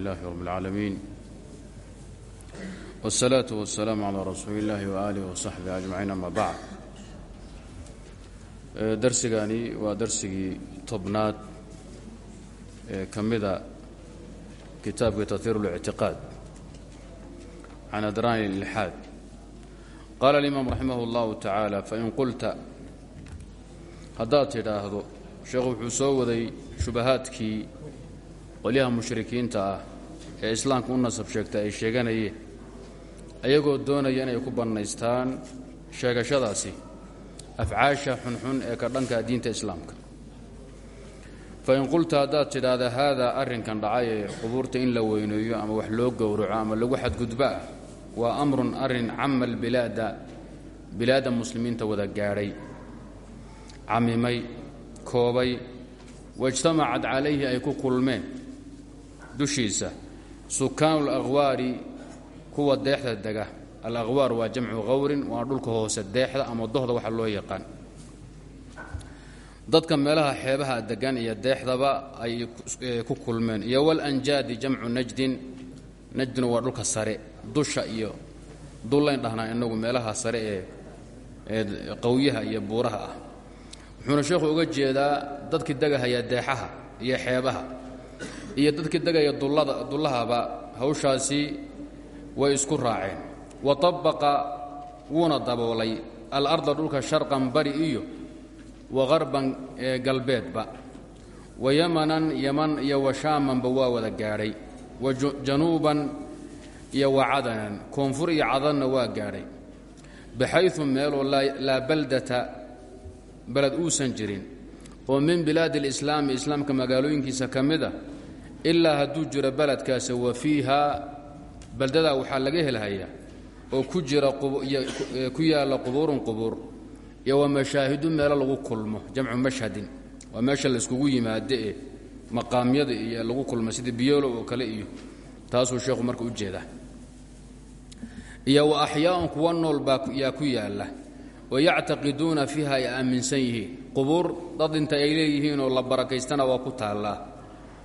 لله رب العالمين والصلاة والسلام على رsuuل الlahi وآله وصaحبه أجمعين أmا bعd darsigani waa darsigii tobnaad ee ka mida kitaabkii تaثير الاعtiقاad عan أdrاn الإلحاad qال الإmام رaحimه الله taعالى fain qulta haddaad tidhaahdo sheekhu wuxuu soo waday shubahaadkii qolyaha mushrikiinta ah ee islaamka u nasab sheegta ay sheeganayeen ayagoo doonaya inay ku bannaystaan sheegashadaasi afcaasha xunxun ee ka dhanka diinta islaamka. Fa in qulta haddaad tidhaahda haadaa arrinkan dhacay ee qubuurta in la weyneeyo ama wax loo gowraco ama lagu xadgudba ah waa amrun arrin cama albilaada bilaadda muslimiinta wada gaadhay. Camimay koobay waijtamacad calayhi ay ku kulmeen dushiisa. Sukaanu alaqwaari kuwa deexda dega. Alaqwaar waa jamcu qawrin waa dhulka hoose deexda ama dohda waxa loo yaqaan. Dadka meelaha xeebaha degan iyo deexdaba ay ku kulmeen. Iyo walanjaadi jamcu najdin. Najdina waa dhulka sare dusha iyo dullayn dhahnaa inagu meelaha sare ee ee qawyaha iyo buuraha ah. Wuxuuna sheekhu uga jeedaa dadkii degahaya deexaha iyo xeebaha iyo dadkii degaya dullada dullahaba hawshaasi way isku raaceen. Wa tabaqa wuuna daboolay alarda dhulka sharqan bari iyo wa qarban galbeedba. Wa yamanan yaman iyo wa shaamanba waa wada gaadhay. Wa januuban iyo wa cadanan koonfur iyo cadanna waa gaadhay. Baxayu meeloo laa baldata baled uusan jirin. Oo min bilaadi alislaami islaamka magaalooyinkiisa ka mid a ilaa hadduu jiro baledkaasi wa fiiha baldadaa waxaa laga helhayaa oo ku jira ku yaalla qubuurun qubuur iyo wa mashaahidu meelo lagu kulmo jamcu mashhadin. Waa meesha layskugu yimaado ee maqaamyada iyo lagu kulmo sida biyoolo oo kale iyo taasuu sheekhu marka u jeedaa. Iyo wa axyaa'un kuwa nool baa yaa ku yaalla. Oo yactaqiduuna fiiha ay aaminsan yihiin. Dad inta ay leeyihiin oo la barakaystana waa ku taallaa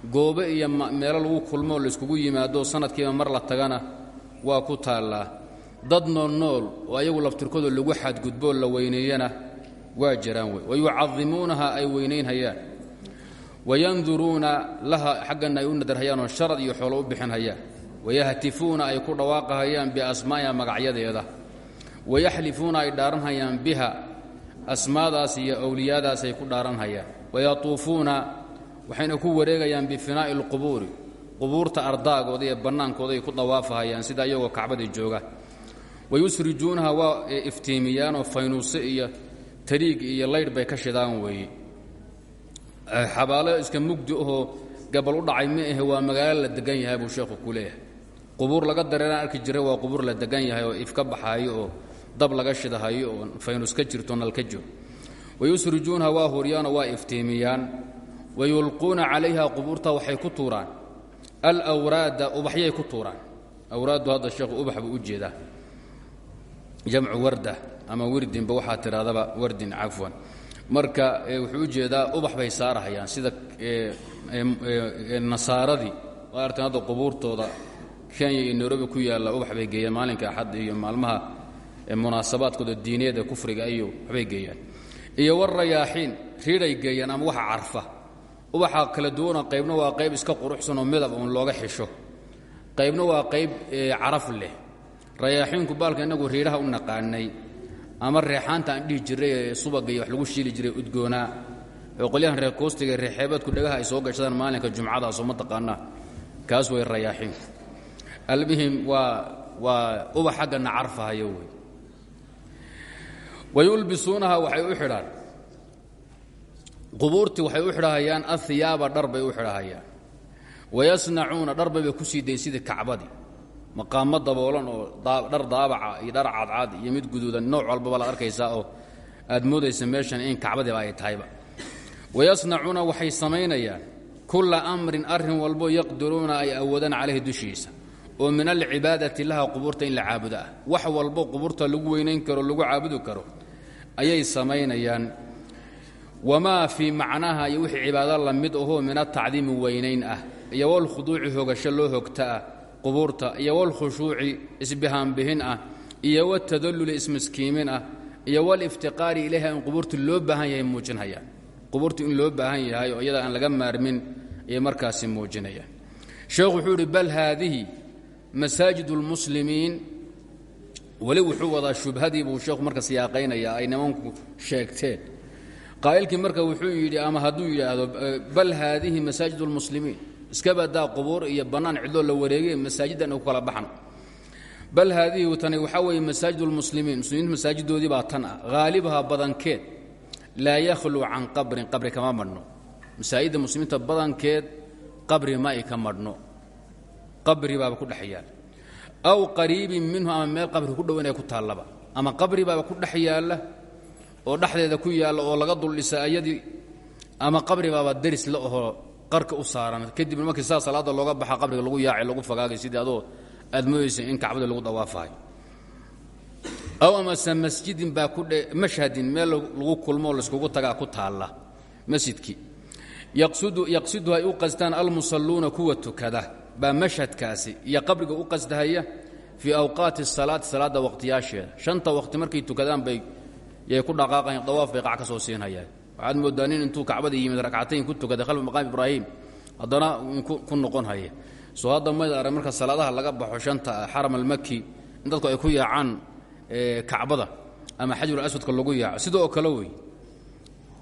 goobe iyo meelo lagu kulmoo layskugu yimaado sanadkiiba mar la tagana waa ku taallaa dad nool nool oo ayagu laftirkooda lagu xadgudboo la weyneeyana waa jiraan wey. Wayucadimuunaha ay weynaynhayaan wayanduruuna laha xaggana ay u nadarhayaanoo sharad iyo xoolo u bixinhayaan. Wayahtifuuna ay ku dhawaaqahayaan biasmaa'iha magacyadeeda. Wayaxlifuuna ay dhaaranhayaan biha. Asmaadaas iyo owliyaadaas ay ku dhaaranhayaan. Wayatuufuuna waxayna ku wareegayaan bifinaa'i alqubuuri qubuurta ardaagooda iyo bannaankooda ay ku dawaafahayaan sida iyagoo kacbadii jooga. Wayusrijuunaha waa iftiimiyaanoo faynuuse iyo tariig iyo laydh bay ka shidaan weeye xabaalo iska mugdi ahoo gabal u dhacay ma ahe waa magaalo la degan yahay buu sheekhu ku leeyahay. Laga dareeraan arki jiray waa qubuur la degan yahay oo if ka baxaayo oo dab laga shidahayo oo faynus jirto nal ka jiro wayusrijuunaha waa huryaanoo waa iftiimiyaan wayulquuna calayha qubuurta waxay ku tuuraan alwraada ubaxyay ku tuuraan awraaddu hadda sheekhu ubax buu u jeedaa jamcu warda ama wirdinba waxaa tidhahdaba wardin cafwan marka wuxuu u jeedaa ubax bay saarahayaan sida nasaaradii artan hadda qubuurtooda kenya iyo nairobi ku yaalla ubax bay geeyaan maalinka axad iyo maalmaha munaasabaadkooda diineed ee kufriga iyo waxbay geeyaan iyo warayaaxiin riidhay geeyaan ama waxa carfa ubaxa kala duwana qaybna waa qayb iska quruxsanoo midab uun looga xisho. Qaybna waa qayb caraf leh. Rayaaxiinku baalka innagu riidhaha u naqaanay ama reexaanta aan dhihi jiray ee subaga iyo wax lagu shiili jiray udgoonaa oo qolyahan reer koostiga reexeebaadku dhagaha ay soo gashadaan maalinka jumcadaasoo ma taqaanaa. Kaas way rayaaxiinku almuhim waa waa ubax xaggana carfahayo wey. Wayulbisuunaha waxay u xidhaan qubuurtii waxay u xidhahayaan ahiyaaba dhar bay u xidhahayaan wayasnacuuna dharbay bay ku sii dayn sidii kacbadii. Maqaamo daboolan oo dhar daabaca iyo dhar cadcad iyo mid guduudan nooc walbaba la arkaysaa oo aad moodaysa meeshan in kacbadiiba ay tahayba. Wayasnacuuna waxay samaynayaan kulla amrin arrin walbo yaqdiruuna ay awoodaan calayhi dushiisa oo min alcibaadati laha qubuurta in la caabudo ah. Wax walbo qubuurta lagu weynayn karo lagu caabudi karo ayay samaynayaan wamaa fii macnaha iyo wixii cibaado la mid ahoo min atacdiimi weynayn ah iyo walkhuduuci hogasho loo hogta ah qubuurta iyo walkhushuuci isbihaanbihin ah iyo watadalluli ismiskiimin ah iyo waliftiqaari ilayha in qubuurta loo baahan yahay muujinhayaan qubuurta in loo baahan yahay oo iyada aan laga maarmin ayay markaasi muujinayaan sheekhu wuxuu idhi bal haadihi masaajid اlmuslimiin weli wuxuu wadaa shubhadii buu sheekhu marka siyaaqaynayaa ay nimanku sheegteen qaa'ilkii marka wuxuu yidhi ama hadduu yidhaahdo bal haadihi masaajid اlmuslimiin iska badaa qubuur iyo bannaan cidloo la wareegay masaajiddan ku kala baxno. Bal haadihi tani waxaa weeye masaajid اlmuslimiin muslimiinta masaajidoodii baa tan ah. Haalibaha badankeed laa yakhluu can qabrin qabri kama madhno masaajidda muslimiinta badankeed qabri ma ay ka madhno qabri baaba ku dhex yaal aw qariibin minhu ama meel qabri ku dhow inay ku taallaba. Ama qabri baaba ku dhex yaalla oo dhexdeeda ku yaalla oo laga duldhisa ayadii ama qabri baaba deris la ahoo qarka u saaran. Kadibna markii saa salaadda looga baxa qabriga lagu yaacay lagu fagaagay sidii adoo aad in kacbada lagu dawaafahay aw amase masjidin baa ku mashhadin meel lagu kulmoo layskugu tagaa ku taalla masjidkii. Yaqsidu ay u qastaan almusalluuna kuwa tukada baa mashhadkaasi iyo qabriga u qasdahaya fii awqaati salaati salaadda waqhtiyaasheeda shanta waqhti markay tukadaan bay yay ku dhaqaaqayaan dawaaf bay qac ka soo siinhayaan waxaad mooddaa nin intuu kacbada yimid rakcatayn ku tukaday khalfa maqaam ibraahim haddana ku noqon haya soo hadda mayd arag marka salaadaha laga baxo shanta xaram almaki in dadku ay ku yaacaan kacbada ama xajarul aswadka lagu yaaco sidoo kale wey.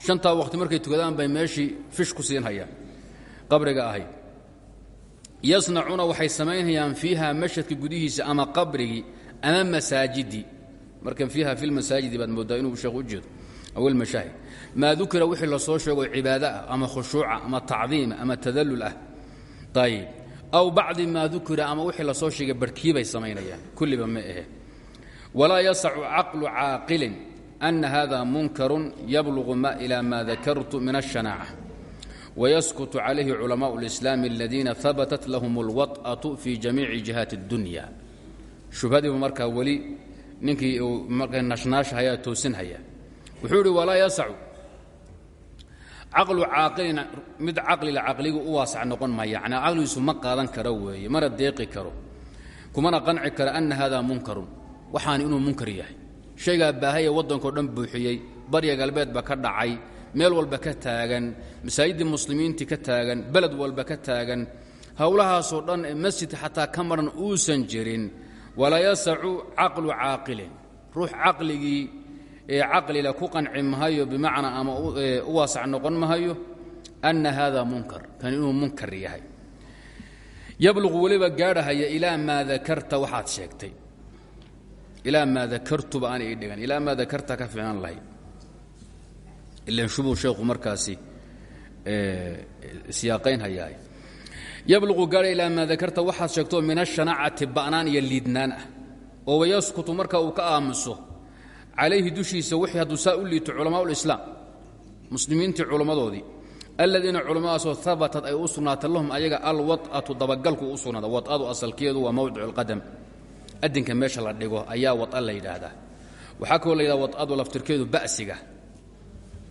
Shantaa waqti markay tukadaan bay meeshii fish ku siinhayaan qabriga ahayd yasnacuuna waxay samaynhayaan fiiha mashadka gudihiisa ama qabrigii ama masaajidii markan fiiha fi lmasaajidi baad mooddaa inuu sheekh u jeedo aw ilmashaahid maa dukira wixii la soo sheego cibaado ah ama khushuuca ama tacdiima ama tadallul ah ayib aw bacdi maa dukira ama wixii la soo sheegay barhkii bay samaynayaan kulliba ma ahe walaa yasacu caqlu caaqilin ana hada munkarun yablugu ma ila ma dakartu min الshanaaca wayaskutu calayhi culamaء اlislaam aladiina habatat lahum اlwaطأaةu fi jamiici jihaati اdunya shubhadiibu markaa weli ninkii uu marka nashnaashhaya toosinhaya wuxuu idhi walaa yasacu. Caqlu caaqilin mid caqlila caqligu u waasac noqon maya yani caqligiisu ma qaadan karo weeye mana deeqi karo kumana qanci karo ana hada munkarun. Waxaani inuu munkar yahay. Shaygaa baahaya waddankao dhan buuxiyey barya galbeed ba ka dhacay meel walba ka taagan masaajiddii muslimiintii ka taagan beled walba ka taagan. Howlahaasoo dhan ee masjid xataa ka uusan jirin walaa yasacu caqlu caaqilin. Ruux caqligii ee caqlila ku qanci mahayo bimacnaa ama u waasac noqon mahayo anna hada munkar. Kan inuu munkar yahay. Yabluqu weliba gaadhahaya ilaa maa dakarta waxaad sheegtay. Ilaa maa dakartuba aan ii dhigan. Ilaa maa dakarta ka fiican lahay. Ilan shubuu sheekhu markaasi siyaaqayn hayaay yabluqu gaadha ilaa maa dakarta waxaad sheegtoo min ashanacati ba'naan iyo liidnaan ah. Oo wayaskutu marka uu ka aamuso calayhi dushiisa wixii hadduu saa u liito culamaa ulislaam muslimiintii culammadoodii aladiina culammadaasoo habatat ay u lahum ayaga alwad'atu dabagalku u sugnaada asalkeedu waa mawdicu alqadam adinka meesha la dhigo ayaa wada la yidhaahdaa. Waxaa kaloo la laftirkeedu ba'siga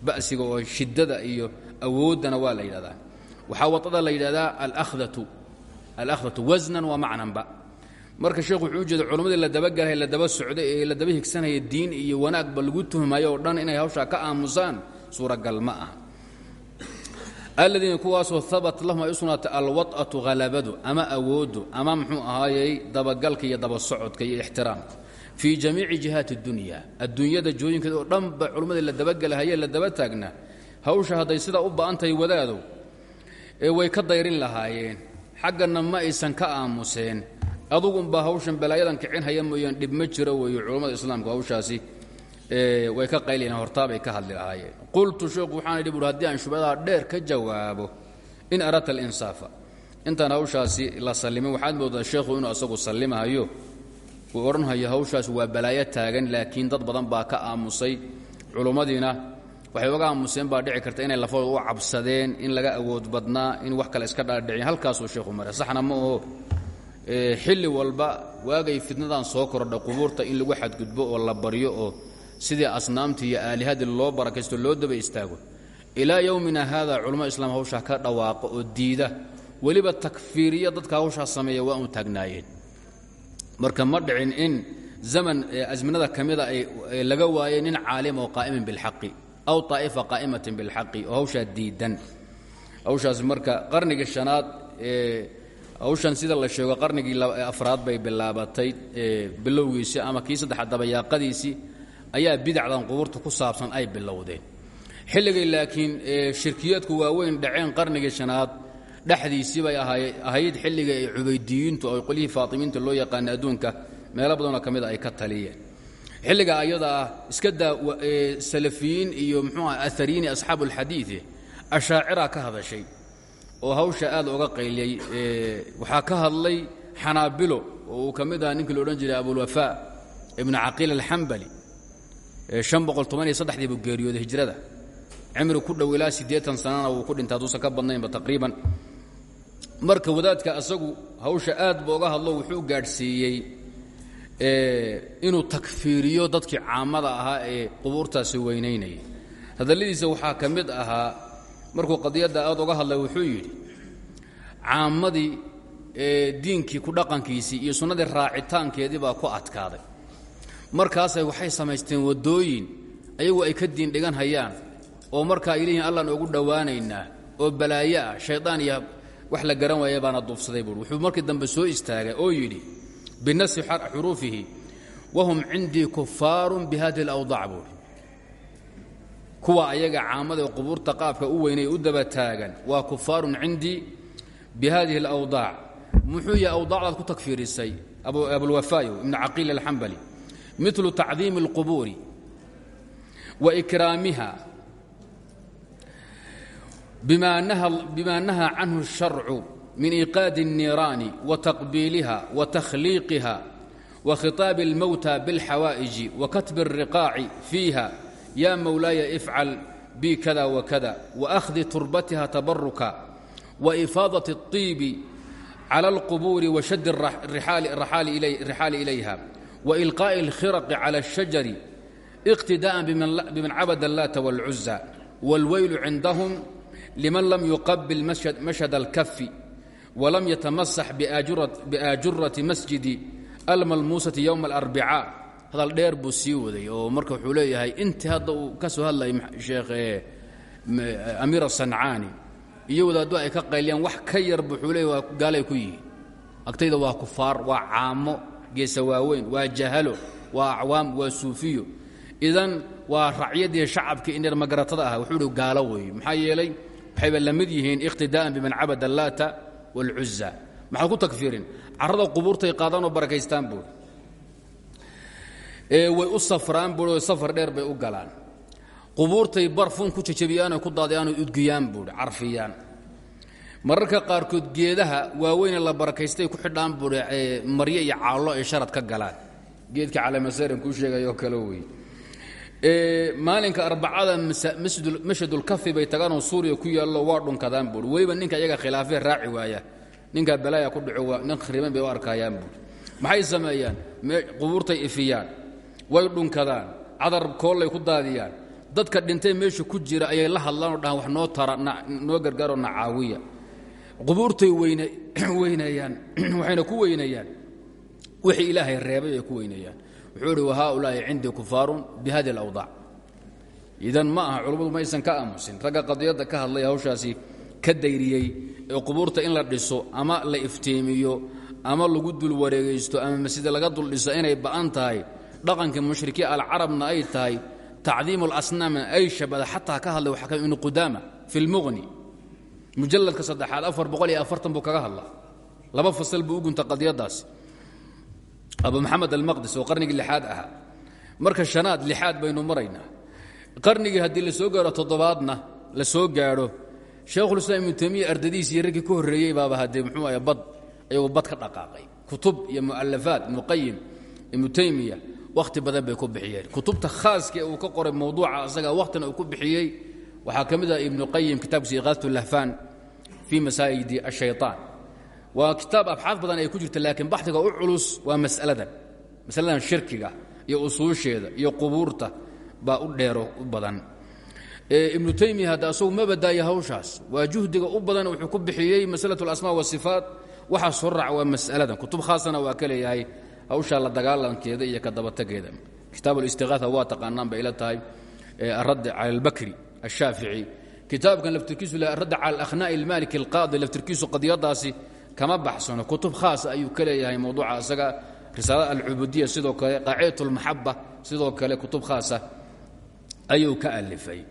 ba'siga oo shiddada iyo awooddana waa la yidhahdaa waxaa waddada la yidhahdaa alakhdatu. Wasnan waa macnanba. Marka sheekhu wuxuu u jeeda culammadii la dabagalhay la daba socday ee la daba higsanaya diin iyo wanaagba lagu tuhmayo dhan inay hawshaa ka aamusaan suuragal ma ah aladiina kuwaasoo habat lahum ay u sugnaatay alwad'atu ama awooddu ama muxuu ahaayey dabagalka iyo daba socodka iyo ixtiraamka. Fii jamiici jihaati اdunya adduunyada jooyinkeeda oo dhanba culammadii la dabagelahaye la daba taagnaa hawsha hadday sidaa u ba'antahay wadaadow ee way ka dayrin lahaayeen. Xaggana ma aysan ka aamuseen. Adugunbaa hawshan balaayadan kicin haya mooyaan dhib ma jiro weeye culammada islaamku hawshaasi way ka qayliyan hortaabay ka hadli lahaayeen. Qultu sheekhu waxaan idhi buuri haddii aan shubadaha dheer ka jawaabo in aradta alinsaafa. Intaan hawshaasi la sallimin waxaad moodaa sheekhu inuu asagu sallimahayo uu odhanhayo hawshaasi waa balaayo taagan laakiin dad badan baa ka aamusay culummadiina waxay oga aamuseen baa dhici karta inay lafooda u cabsadeen in laga awood badnaa in wax kale iska dhaadhicin halkaasuu sheekhu maray saxna ma aho xilli walba waagay fitnadan soo kordha qubuurta in lagu xadgudbo oo la baryo oo sidii asnaamtii iyo aalihadii loo barakaysto loo daba istaago. Ilaa yowmina haada culamada islaam hawshaa ka dhawaaqa oo diida. Weliba takfiiriya dadka hawshaa sameeya waa unu taagnaayeen. Marka ma dhicin in zaman asminada ka mida laga waayay nin caalim oo qaa'imin bilxaqi aw طaa'ifa qaa'imatin bilxaqi oo hawshaa diidan. Hawshaas marka qarnigii shanaad hawshan sida la sheego qarnigii afraad bay bilaabatay bilowgiisii ama kii saddexaad dabayaaqadiisii ayaa bidacdan qubuurta ku saabsan ay bilowdeen. Xilligay laakiin shirkiyaadku waaweyn dhaceen qarnigii shanaad dhexdiisii bay ahayd xilliga ay cubaydiyiintu oo qolyihii faatimiinta loo yaqaana adduunka meelo badanoo ka mida ay ka taliyeen xilliga ayada ah iska daa salafiyiin iyo muxuuah aariyiin asxaabu alxadiidi ashaacira ka hadashay oo hawsha aad oga qayliyey waxaa ka hadlay xanaabilo oo uu ka mid aha ninkii la odhan jiray abulwafaa ibnu caqiil alxambali dii buu geeriyooday hijrada. Cimri ku dhow ilaa siddeean sanana wuu ku dhintay hadduusan ka badnaynba taqriiban. Marka wadaadka asagu hawsha aad ba oga hadlo wuxuu gaadhsiiyey inuu takfiiriyo dadkii caamada ahaa ee qubuurtaasi weynaynayay. Hadalladiisa waxaa ka mid ahaa markuu qadiyadda aad oga hadlay wuxuu yidhi caammadii diinkii ku dhaqankiisii iyo sunnadii raacitaankeedii baa ku adkaaday. Markaasay waxay samaysteen waddooyin ayagu ay ka diin dhigan hayaan oo markaa ay leeyihiin allaan ugu dhowaanaynaa oo balaayo ah shaydaan iyo wax la garan waaya baana duufsaday buui wuxuu markii dambe soo istaagay oo yidhi binasi xuruufihi wahum cindii kufaarun bihadihi alawdaac buuhi kuwa ayaga caamada ee qubuurta qaabka u weynay u daba taagan waa kufaarun cindii bihadihi alawdaac muxuu yahay awdaacdaad ku takfiirisay abulwafaayo ibnu caqiil alxambali milu tacdiimi اlqubuuri wa ikraamiha bima nahaa canhu الsharcu min iiqaadi الniiraani wa taqbiiliha wa takhliiqiha wa khitaabi اlmowta biاlxawaa'iji wa katbi الriqaaci fiiha ya mowlaaya ifcal bi kada wakada waأkhdi turbatiha tabaruka waifaadaة الطiibi clى اlqubuuri washad الrixaali ilayha وإلقاء الkhرق على الشجر اقتداء بمن cabd اللات والعزى والwيل عندهم لمن لم يقبل مشهد الكف walam yatamasax biaajurati masjidi almalmuusati yowma alarbicaa hadal dheer buu sii waday oo marka wuxuu leeyahay intii hadda uu ka soo hadlayay sheekh amiir asancaani iyo wadaaddo ay ka qayliyaan wax ka yarba wuxuu leeyahy waa gaalay ku yihiin agtayda waa kufaar waa caamo geesa waaweyn waa jahalo waa acwaam waa suufiyo idan waa racyaddii shacabkii indheer magaratada ah wuxuu hi gaalo weeye maxaa yeelay waxayba la mid yihiin iqhtidaa'an biman cabada laata wاlcuza maxaad ku takfiirin carrada qubuurtay qaadaanoo barakaystaan buuri way u safraan buui oo safar dheer bay u galaan qubuurtay barfun ku jajabiyaanoo ku daadayaanoo udgiyaan buuhi carfiyaan mararka qaarkood geedaha waaweyne la barakaystay ku xidhaan buui maryo iyo caallo ay sharad ka galaan geedka calamasaren kuu sheegayoo kale wey maalinka arbacada mashadulkafi bay tagaanoo suuriya ku yaallo waa dhunkadaan buui weliba ninka iyaga khilaafee raaci waaya. Ninkaa balaaya ku dhaco nin khriban bay arkayaan buui maxay sameeyaan? Qubuurtay ifiyaan. Way dhunkadaan. Cadar koollay ku daadiyaan. Dadka dhintay meesha ku jira ayay la hadlaanoo dhahaan wax noo tara noo gargaaroo na caawiya qubuurtay weynayaan. Waxayna ku weynayaan. Wixii ilaahay reebay ay ku weynayaan wuxuu idhi wahaaulaa'i cindii kufaarun bihadi alawdaac idan ma aha culummadu maysan ka aamusin. Ragga qadiyadda ka hadlay hawshaasi ka dayriyey ee qubuurta in la dhiso ama la iftiimiyo ama lagu dul wareegaysto ama masjida laga dul dhiso inay ba'an tahay dhaqanka mushrikiin alcarabna ay tahay tacdiimu alasnaamna ay shabada xataa ka hadlay waxaa ka ibnu qudaama fi lmuqni mujalladka buu kaga hadlaa. Laba fasal buu u gunta qadiyaddaas abu maxamed almaqdis oo qarnigii lixaad ahaa. Marka shanaad lixaad baynu maraynaa. Qarnigii haddii la soo gaaro toddobaadna la soo gaadho shaekhulislaam ibnu taymiya ardadiis iyo raggii ka horreeyey baaba haddee muxuu ahay bad ayagoo bad ka dhaqaaqay. Kutub iyo mu'alafaat ibnu qayim ibnu taymiya badan bay ku bixiyeen. Kutubta khaaska uu ka qoray mowduuca asaga wakhtina uu ku bixiyey waxaa ka mid ah ibnu qayim kitaabkiisa iqaasatu lahfaan fii ashayطaan waa kitaab abxaad badan ay ku jirta laakiin baxdiga u culus waa masaladan. Masaladan shirkiga iyo usuusheeda iyo qubuurta baa u dheero u badan. Ibnu taymiya hadda asagu ma badaayo hawshaas. Waa juhdiga u badan wuxuu ku bixiyey masalat alasmaa wasifaat waxaas horrac waa masaladan. Kutub khaasana waa ka leeyahay hawshaa la dagaalankeeda iyo ka dabatageeda kitaab alistiqaaa waa taqaanaan bay ila tahay. Aradd cala albakri ashaafici kitaabkan laftirkiisu radd cala alakhnaa'i almaliki alqaadi laftirkiisu qadiyadaasi kama baxsano kutub khaasa ayuu ka leeyahay mawduuca isaga risaalada alcubudiya sidoo kale qaacidaة اlmaxaba sidoo kale kutub khaasa ayuu ka alifay.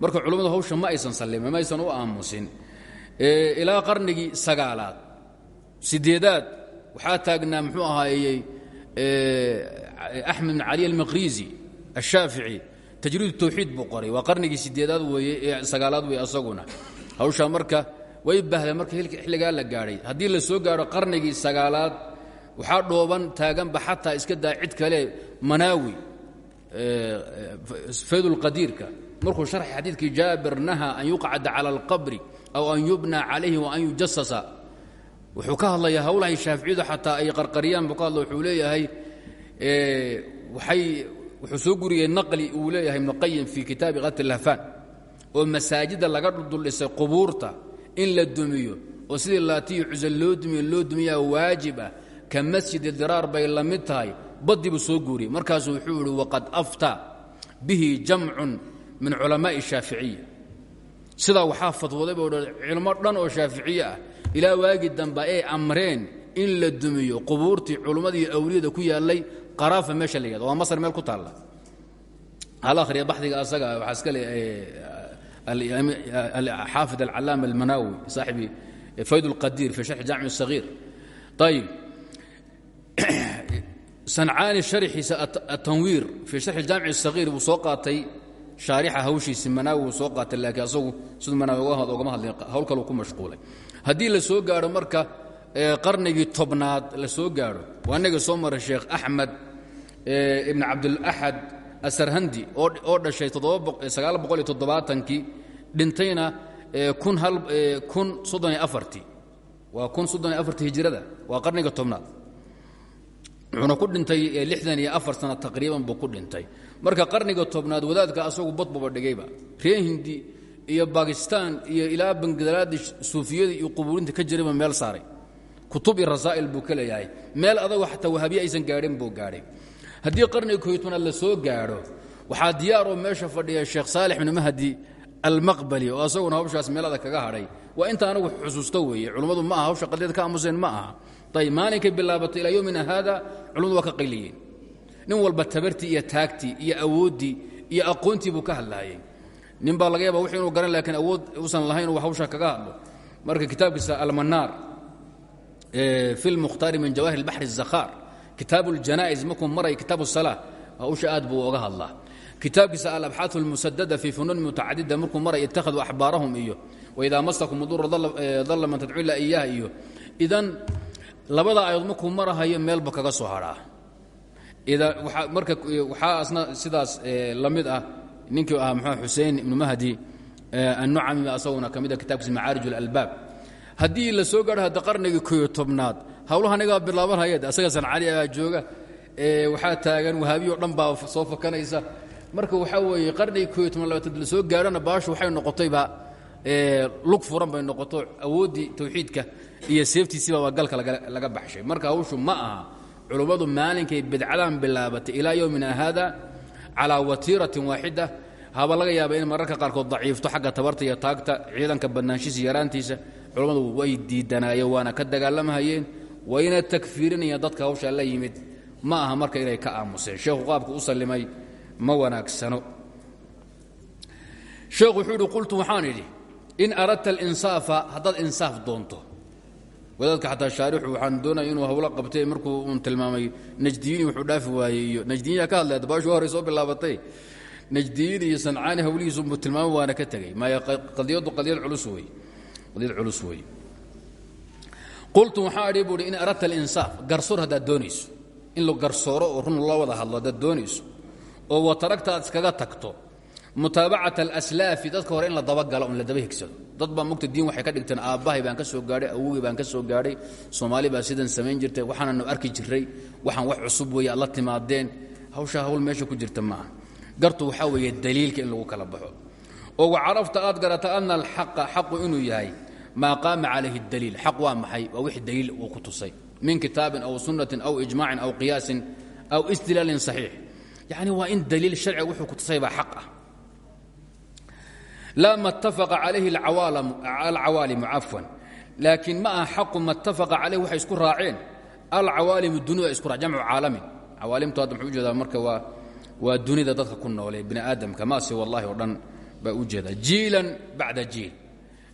Marka culummadu hawsha ma aysan sallimin ma aysan u aamusin. Ilaa qarnigii sagaalaad sideedaad waxaa taagnaa muxuu ahaayey axmed bn cali almaqrizi ashaafici tajriid tawxiid buu qoray. Waa qarnigii sideedaad weeye ee sagaalaad weeye asaguna. Hawshaa marka way bahdeen marka xilligaa la gaadhay. Haddii la soo gaadho qarnigii sagaalaad waxaa dhooban taaganba xataa iska daa cid kale manaawi faydulqadiirka markuu sharxay xadiidkii jaabir naha an yuqcada cala alqabri aw an yubna calayhi wa an yujasasa wuxuu ka hadlayaa hawlahay shaaficiyadu xataa ay qarqariyaan buu ka wuxuu leeyahay waay wuxuu soo guriyey naqli uu leeyahay ibnuqayim fii kitaabi qat lahfaan oo masaajidda laga duldhisay qubuurta in la dumiyo oo sidii laatiyo cusal loo dumiyo loo dumiyaa waajib ah ka masjidi diraar bay la mid tahay baddi buu soo guuriyey markaasuu wuxuu ihi waqad aftaa bihi jamcun min culamaa'i shaaficiya sidaa waxaa fatwooday buu cilmo dhan oo shaaficiye ah ilaa waagii dambe ay amreen in la dumiyo qubuurtii culummadii awliyada ku yaallay qaraafa meesha la yihahdo masar meel ku taalla. Hal akhriya baxdiga asaga waxaa iska le xaafid alcalaama almanaawi saaxibi fayd اlqadiir fi sharxi jaamic الصagiir ayib sancaani sharxiisa atanwiir fii sharxi jaamic الصagiir buu soo qaatay shaarixa hawshiisi manaawi wuu soo qaatay laakiin asagu siduu manaawi ogama hadlin hawl kaluu ku mashquulay haddii la soo gaadho marka qarnigii tobnaad la soo gaadho waa inaga soo maray sheekh axmed ibn cabdulaxad asarhandi oo dhashay kii dhintayna waa hijrada waa qarniga tobnaad. Wuxuuna ku dhintay lixdan iyo afar sana taqriiban ku dhintay. Marka qarniga tobnaad wadaadka asagu badbuba dhigayba reer hindi iyo bakistan iyo ilaa bangaladesh suufiyada iyo qubuurinta ka jirayba meel saaray. Kutub iyo rasaa'il buu ka meel adagoo xataa wahabiye aysan gaadhin buu gaadhay haddii qarniga koy la soo gaadho waxaa diyaaroo meesha fadhiya sheekh saalix bin mahdi almaqbali oo asaguna hawshaas meelada kaga hadhay waa inta anagu xusuusta weeye culimmadu ma aha hawsha qadiyad ka aamuseen ma aha. Ayb maalinkay bilaabato ilaa yowmina haada culimmadu ka qayliyeen. Nin walba tabartii iyo taagtii iyo awooddii iyo aqoontii buu ka hadlaayey. Nin baa laga yaaba wux inuu garan laakiin awood usan lahayn uu hawshaa kaga hadlo. Marka kitaabkiisa almanaar fi lmukhtaari min jawaahir baxri الzakhar kitaabu اljanaa'iz markuu maray kitaabu الsalaa hawsha aad buu oga hadlaa kitaabkiisa alabxaaث اlmusadada fii funuun mutacadida markuu maray ittakhaduu axbaarahum iyo waidaa masakum udura dalla man tadcu ila iyaha iyo idan labada aayadood markuu marahayo meelba kaga soo hadhaa marka waxaa asna sidaas la mid ah ninkii ahaa mxu xusein ibnu mahdi annucami asaguna ka mida kitabkiisa macaarij اlalbaab haddii la soo gaadho hadda qarnigii koyo tobnaad hawlahanigaa bilaabanhaya asaga sancali baa jooga waxaa taagan wahaabiyo dhan soo fakanaysa. Marka waxaa weeye qarnigii labaatad la soo gaadhona baashu waxay noqotayba lug furan bay noqoto awooddii tawxiidka iyo seeftiisiiba waa galka laga baxshay. Marka hawshu ma aha culummadu maalinkay bidcadan bilaabatay ilaa yowmina haada calaa watiiratin waaxida. Haba laga yaaba in mararka qaarkood daciifto xagga tabarta iyo taagta ciidanka bannaanshiisa yaraantiisa. Culummadu way diidanaayeen waana ka dagaalamahayeen wayna takfiirinayeen dadka hawshaa la yimid. Ma aha marka inay ka aamuseen. Sheekhu qaabku u sallimay ma wanaagsano. Sheekhu wuxuu idhi qultu waxaan idhi in aradta alinsaafa haddaad insaaf doonto. Wadaadka xataa shaarixu waxaan doonaya inuu hawlo qabtay markuu uun tilmaamay najdiyiin wuxuu dhaafi waayey iyo ka hadlay dabaashu horey soo bilaabatay. Najdiyiin iyo sancaani tilmaamay waana ka tegey maaya qadiyaddu qadiyad culus wey qadiyad culus wey qultu waxaa idhi buuhi in aradta alinsaaf garsoor haddaad doonayso. In la garsooro oo run loo wada hadlo haddaad oo wataragta aad iskaga tagto. Mutaabacat alaslaafi dadka hore in la dabagalo on la daba higsado dad baa mogta diin waxay ka dhigteen aabbahay baan ka soo gaadhay awogii baan ka soo gaadhay soomaali baa sidan samayn jirtay waxaananu arki jiray waxaan wax cusub weeye la timaadeen. Hawshaa hawl meesha ku jirta maaha. Gartu waxaa weeye daliilka in lagu kala baxo. Oo wacarafta aad garata ana alxaqa xaqu inuu yahay maa qaama calayhi daliil. Xaq waa maxay? Waa wix daliil uu ku tusay. Min kitaabin aw sunnatin aw ijmaacin aw qiyaasin aw istidlaalin saxiix. Yacni waa in daliil sharciga wuxuu ku tusay baa xaq ah. Laa ma ttafaqa calayhi alcawaalimu cafwan. Laakiin ma aha xaqu ma ttafaqa calayh waxay isku raaceen. Alcawaalimu dunuda isku ra jamcu caalamin cawaalimtu hadda muxuu u jeedaa marka waa waa dunida dadka ku noole bini aadamka. Maasi wallahi oo dhan baa u jeedaa. Jiilan bacda jiil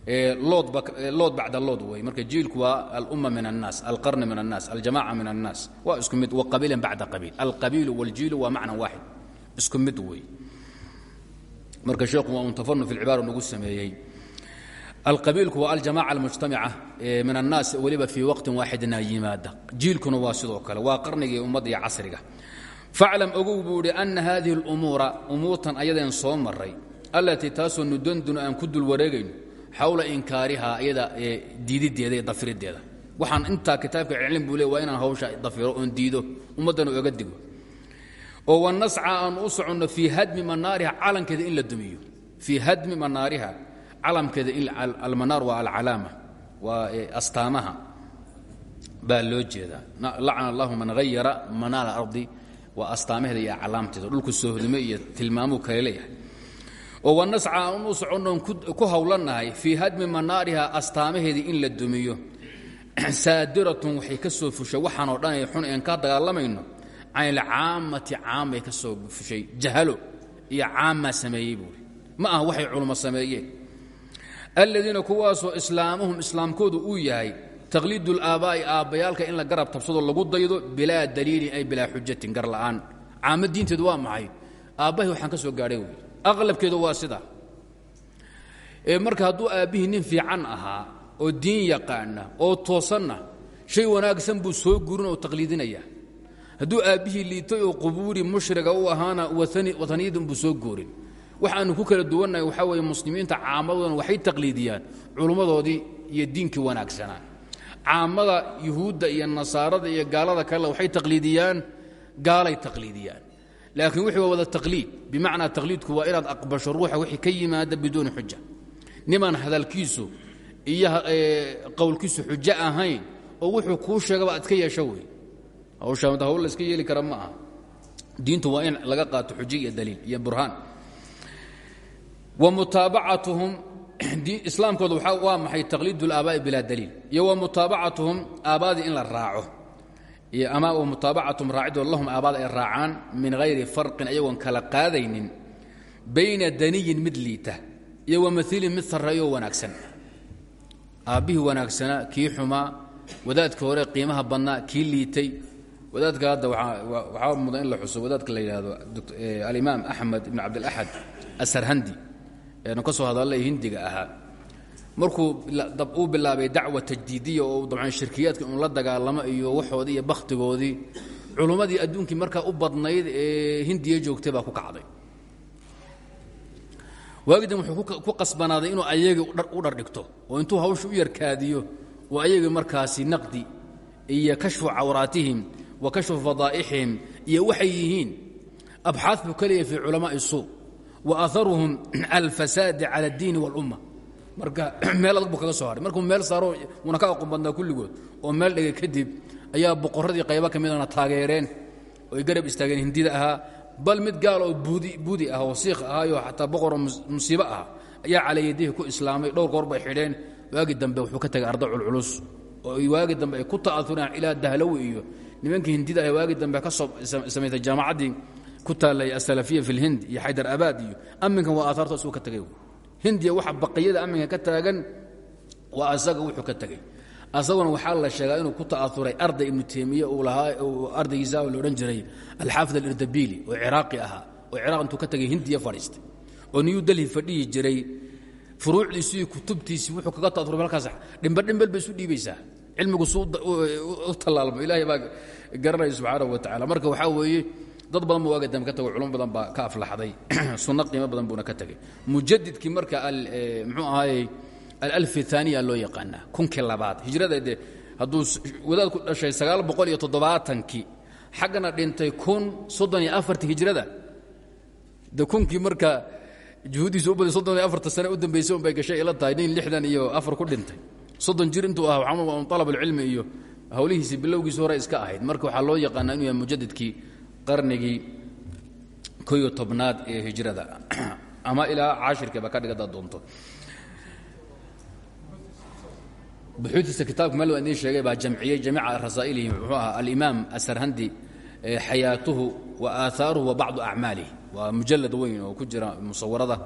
lood bacda lood wey marka jiilku waa alumma min الnaas alqarni min الnaas aljamaca min الnaas waa isku mid waqabiilan bacda qabiil alqabiilu wاljiilu waa macna waaxid isku mid wey marka sheekhu waa un tafanu fi lcibaara nagu sameeyey alqabiilku waa aljamaca almujtamica min annaas weliba fii waqtin waaxidna yimaada jiilkuna waa sidoo kale waa qarnigii ummadda iyo casriga faclam ogow buu idhi ana hadihi اlumuura umuurtan ayadeen soo maray allatii taasoo nudandunu aan ku dul wareegayno xawla inkaarihaa iyada diidideeda iyo dafirideeda. Waxaan intaa kitaabka cilin buu waa inaan hawsha dafiro oon diido ummaddana oga digo. Oo wanasca aan u soconno fii hadmi manaariha calankeeda in la dumiyo. Fii hadmi manaariha calamkeeda almanaar waa alcalaama waa astaamaha. Baa loo jeedaa. Lacana allahu man hayara manaara ardi waa astaamaheeda iyo aclaamteeda dhulku soohdime iyo tilmaamuu kale leeyahay oo wanasca aan u soconnoon ku howlannahay fii hadmi manaariha astaamaheedii in la dumiyo. Saadiratun waxay ka soo fushay waxaanoo dhan ee xun een ka dagaalamayno. Can ilcaammati caamay ka soo fushay. Jahalo iyo caammaa sameeyey ma aha waxay culummo sameeyeen. Aladiina kuwaasoo islaamuhum islaamkoodu uu yahay taqliidu laabaa'i aabbayaalka in la garab tabsado lagu daydo bilaa daliilin ay bilaa xujatin gar la'aan. Caamo diinteedu waa maxay? Aabbahay waxaan ka soo gaadhay aqlabkeedu waa sidaa ee marka hadduu aabbihii nin fiican ahaa oo diin yaqaana oo toosanna shay wanaagsan buu soo gurin oo taqliidinaya. Hadduu aabbihii liitay oo qubuuri mushriga u ahaana wataniyadan buu soo goorin waxaanu ku kala duwannahay waxaa weeye muslimiinta caamadoodana waxay taqliidiyaan culummadoodii iyo diinkii wanaagsanaa caamada yuhuudda iyo nasaarada iyo gaalada kalena waxay taqliidiyaan gaalay taqliidiyaan laakiin waa wada taqliid. Bimacnaa taqliidku waa inaad aqbasho ruuxa wixii ka yimaada biduuni xuja nimaan hadalkiisu iyo qowlkiisu xujo ahayn oo wuxuu kuu sheegaba aad ka yeesho wey hawshaamada hawl la iska yeeli kara ma diintu waa in laga qaato xujo iyo daliil iyo burhaan. Wa mutaabacatuhum islaamkooda waa maxay taqliid اlaabaa'i bilaa daliil? Iyo wa mutaabacatuhum aabbaadii in la raaco ama wa mutaabacatuhum raacidooda lahum aabbaada ay raacaan min hayri farqin ayagoon kala qaadaynin bayna daniyin mid liita iyo wa mailin mid sarreeyoo wanaagsan. Aabbihii wanaagsanaa kii xumaa hore qiimaha badnaa kii liitay. Wadaadka hadda waxaa mudan in la xuso wadaadka la yidhaahdo alimaam axmed ibn cabdilaxad asarhandi. Eenu ka soo hadallay hindiga ahaa markuu uu bilaabay dacwa tajdiidiya oo dabcan shirkiyaadka inuu la dagaalamo iyo waxoodii iyo bakhtigoodii culummadii adduunkii markaa u badnayd ee hindiya joogtay baa ku kacday. Waagiddan wuxuu ku qasbanaaday inuu ayagii u dhardhigto oo intuu hawsha u yarkaadiyo oo ayagii markaasi naqdi iyo kashfu cawraatihim wa kashfu fadaa'ixihim iyo waxay yihiin abxaad buu ka leeyahy fii culamaa'i suu wa aharuhum alfasaadi cala addiini wاlumma marka meel adag buu kaga soo haray. Markuu meel saaro wuuna ka aqoon kulligood oo meel dhigay kadib ayaa boqorradii qaybo ka midana taageereen oo garab istaageen hindida ahaa bal mid gaal oo buudi ah oo siikh ahaayo xataa boqoroo musiibo ah ayaa calayadihi ku islaamay. Dhowr goor bay xidheen. Waagi dambe wuxuu ka tegay arda culculus oo waagi dambe ay ku ta'aureen ilaa dahlawi iyo nimankii hindida ah waagi dambe ka soo samaysay jaamacaddii ku taallay asalafiya fi lhind iyo xaydar abaad iyo amminkan waa aaaarta isuu ka tegay hindiya waxa baqiyada amminka ka taagan waa asaga wuxuu ka tegey asaguna waxaa la sheegaa inuu ku ta'auray arday ibnu teymiye uu lahaa ardaygiisa la odhan jiray alxaafid alirdabili oo ciraaqi ahaa oo ciraaq intuu ka tegay hindiya fadhiistay. Oo new delhi fadhihi jiray furuucdiisu iyo kutubtiisii wuxuu kaga ta'auray halkaas dhimbe dhimbel bay isu dhiibaysaa. Cilmigu suu u tallaalmo ilaahay baa garanaya subxaanahu wa tacala marka waxaa weeye dad badan ba waaga dambe ka tago culum badan baa ka aflaxday. Sunno qiimo badan buuna ka tegey mujadidkii marka muxuu ahaayey alalf aaniya loo yaqaanaa kunkii labaad. Hijrada de hadduu wadaadku dhashay sagaal boqol iyo toddobaatankii xaggana dhintay kun soddon iyo afartii hijrada de kunkii marka juhuuddiisu u baday soddon iyo afarta sane u dambaysay un bay gashay ila tahay nin lixdan iyo afar ku dhintay. Soddon jir intuu ah waxaa alab alcilmi iyo hawlihiisii bilowgiisi hore iska ahayd. Marka waxaa loo yaqaanaa inuu yahay mujadidkii qarnigii ko iyo tobnaad ee hijrada. Ama ilaa caashirkiiba ka dhigada doonto. Buxuutiisa kitaabka meel waan idiin sheegay baa jamciyey jamiica rasaa'ilihi muxuu ahaa alimaam asarhandi xayaatuhu wa aahaaruhu wa bacdu acmaalihi. Waa mujalad weyn oo ku jira musawarada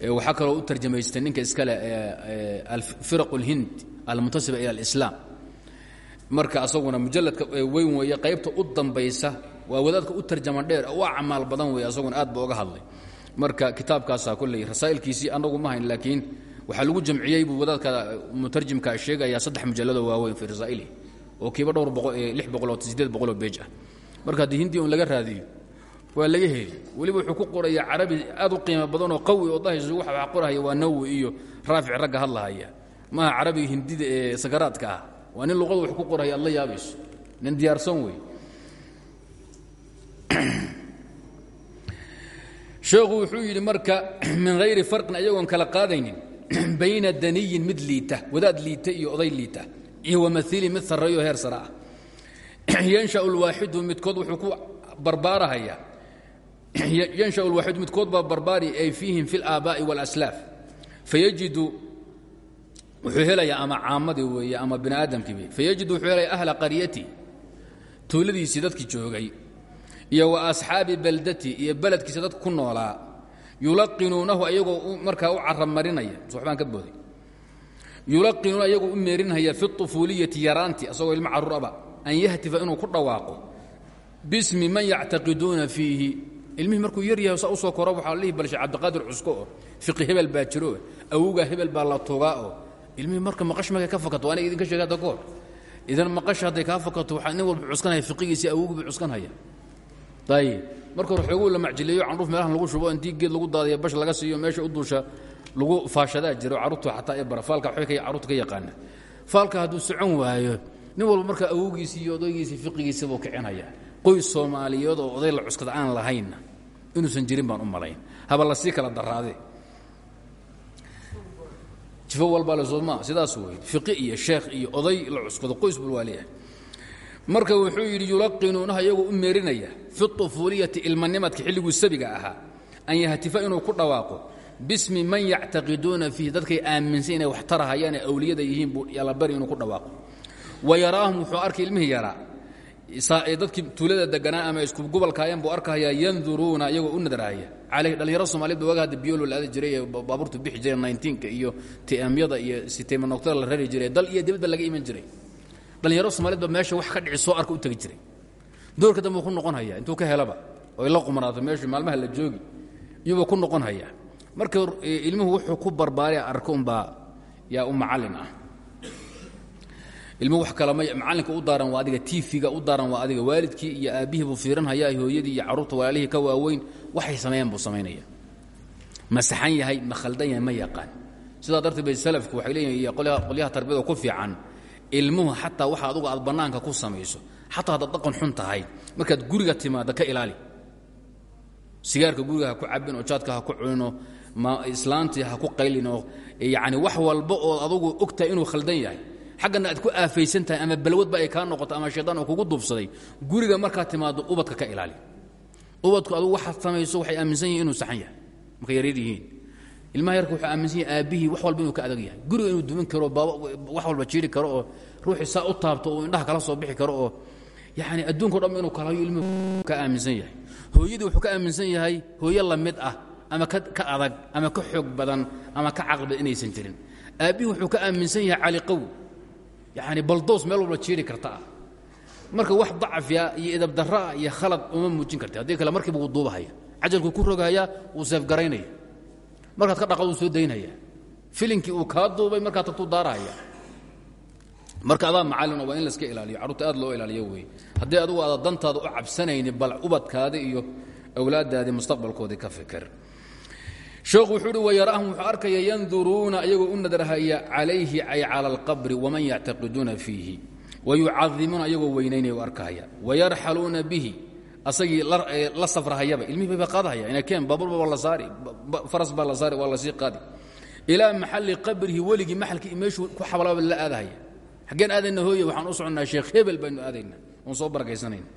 waxaa kaloo u tarjamaystay ninka iskale firaq اlhind almuntasiba ila اlislaam marka asaguna mujaladka weyn weeye qaybta u dambaysa waa wadaadka u tarjama dheer u acmaal badan weeye asaguna aad ba oga hadlay. Marka kitaabkaasaa kolley rasaa'ilkiisii anagu ma hayn laakiin waxaa lagu jamciyey buu wadaadka mutarjimka sheegayaa saddex mujalladoo waaweyn fi rasaa'ilihi oo kiiba dhowr lix boqoloo sideed boqoloo beej ah. Marka haddii hindi un laga raadiyo waa laga heli weliba wuxuu ku qoraya carabi aad u qiimo badanoo qawi oo dahaysu waxa wax qorahaya waa nawi iyo raafic ragga hadlahaya. Maaha carabiga hindida ee sakaraadka ah. Waa nin luqada wax ku qorahaya aad la yaabayso nin diyaarsan wey sheekhu wuxuu yidhi marka min hayri farqin ayagoon kala qaadaynin bayna daniyin mid liita wadaad liita iyo oday liita iyo wamailin mid sarreeyo heer sare ah. Yanshau lwaaxidu midkood wuxuu ku barbaarahayaa yanshau lwaaxidu midkood baa barbaari ay fiihim fi اlaabaa'i wاlaslaaf fayajidu wuxuu helayaa ama caamadii weeye ama bini fayajidu wuxuu helaya ahla qaryati tuuladiisii dadkii joogay iyo wa asxaabi baldati iyo beledkiisa dadka ku noolaa yulaqinuunahu ayagoo markaa u carab marinaya waxbaan ka booday. Yulaqinuuna ayagoo u meerinhaya fi طufuuliyati yaraantii asagoo ilmo carruuraba an yahtifa inuu ku dhawaaqo. Bismi man yactaqiduuna fiihi. Ilmihii markuu yar yahay sa u soo koro waxaa lihi balshe cabdiqaadir cusko oo fiqi hebel baa jiro awowgaa hebel baa marka maqash ka fakato aniga idinka sheega hadda koor idan maqasha hadday kaa fakato waxaa nin walba cuskanhaya fiqigiisii awowgiiba cuskanhaya ayib marka hore xooguu la macjileeyo candhuuf meelahan lagu shubo intii geed lagu daadiya bash laga siiyo meesha u duusha lagu faashadaa jiro carruurtu xataa ee bara faalka waxbay carruurta ka yaqaana. Faalka hadduu socon waayo nin walba markaa awowgiisii iyo odaygiisii fiqigiisii buu kicinaya. Qoys soomaaliyeed oo oday la cuskada aan lahaynna inuusan jirin baan u malayn. Haba la sii kala daraade. Jifo walbaa lesooma sidaas wey fiqi iyo sheekh iyo oday la cuskado qoys bul waa leeyahay marka wuxuu yidhi yulaqinuunaha iyagoo u meerinaya fi طufuuliyati ilmanimadka xilliguu sabiga ahaa an yahtifa inuu ku dhawaaqo. Bismi man yactaqiduuna fiihi dadkay aaminsan inay wax tarahayaan awliyada yihiin buu yalabari inuu ku dhawaaqo. Wa wuxuu arkay ilmihii yaraa dadkii tuulada deganaa ama isku gobolkaayeen buu arkahayaa yanduruuna iyagoo u nadarahaya. Calayhi dhallinyaro soomaaliyed ba waga hadda biyolo jiray ee baabuurtu bixi nineteenka iyo tiamyada iyo siteemanogtada la rari jiray dal iyo dibadba laga iman jiray dhallinyaro soomaaliyed ba meesha wax ka dhici soo arka u tegi jiray. Doorka dambe ku noqon haya intuu ka helaba oy la qumanaato meeshu maalmaha la joogi iyuuba ku noqon haya marka ilmuhu wuxuu ku barbaaraya arka unbaa yaa u macallin ah. Ilmuhu wax kalama macallinka u daaran waa adiga tiifiga u daaran waa adiga waalidkii iyo aabbihii buu fiiranhayaa hooyadii iyo carruurta walaalihii ka waaweyn waxay sameeyaan buu samaynaya ma saxan yahay ma khaldan yahay ma yaqaan. Sidaa darteed bay salafku waxay leeyihiin iyo qolyaha tarbiyada ku fiican ilmuhu xataa waxa adugu aad bannaanka ku samayso. Xataa haddaad dhaqan xun tahay markaad guriga timaadda ka ilaali. Sigaarka guriga ha ku cabbin oo jaadka ha ku cuninoo islaantii ha ku qaylinoo yacni wax walba oo adugu ogtahay inuu khaldan yahay. Xaggana aad ku aafaysan tahay ama balwadba ay kaa noqoto ama shaydaan uu kugu duubsaday guriga markaad timaaddo ubadka ka ilaali. Ubadku adugu waxaad samayso waxay aaminsan yihiin inuu saxan yahay. Markay yaryar ilmaha yarka wuxuu aaminsan yahay aabbihii wax walba inuu ka adag yahay. Guriga inuu dumin karo wax walba jiiri karo oo ruuxii u taabto uu indhaha kala soo bixi karo oo yacni adduunko dhan inuu kalayo ilmuhu ka aaminsan yahay hooyadii wuxuu ka aaminsan yahay hooyo la mid ah ama ka adag ama ka xoog badan ama ka caqli inaysan jirin. Aabbihii wuxuu ka aaminsan yahay cali qawi yacni baldoos meel walba jiiri karta ah. Marka wax dacfiya iyo idabdarraa iyo khalad uma muujin karta. Haddii kale markiiba wuu duubahaya. Cajalkuu ku rogahaya wuu seefgaraynaya markaad ka dhaqad wuu soo daynaya. Filinkii uu kaa duubay markaad tagtuu daarahaya marka adaa macallin waa in laska ilaaliyo. Carruurta aad loo ilaaliyo wey. Haddii adugu aada dantaada u cabsanayni bal ubadkaadi iyo awlaaddaadii mustaqbalkoodii ka fikir. Sheekhu wuxuu uhi wayaraahum wuxuu arkaya yanduruuna iyagoo u nadarhaya calayhi ay cala alqabri waman yactaqiduuna fiihi. Wayucadimuuna iyagoo weynaynaya u arkahaya wayarxaluuna bihi asagii la safrahayaba ilmihii bay qaadahaya. Ina keen baabuurba waa la saari. Faras baa la saari waa la sii qaadi. Ilaa maxalli qabrihi weligii maxalkii meeshuu ku xablaaba la aadahaya. Xaggeen aadayna hooye waxaan u soconnaa sheekh hebel baynu aadaynaa oon soo barakaysanayna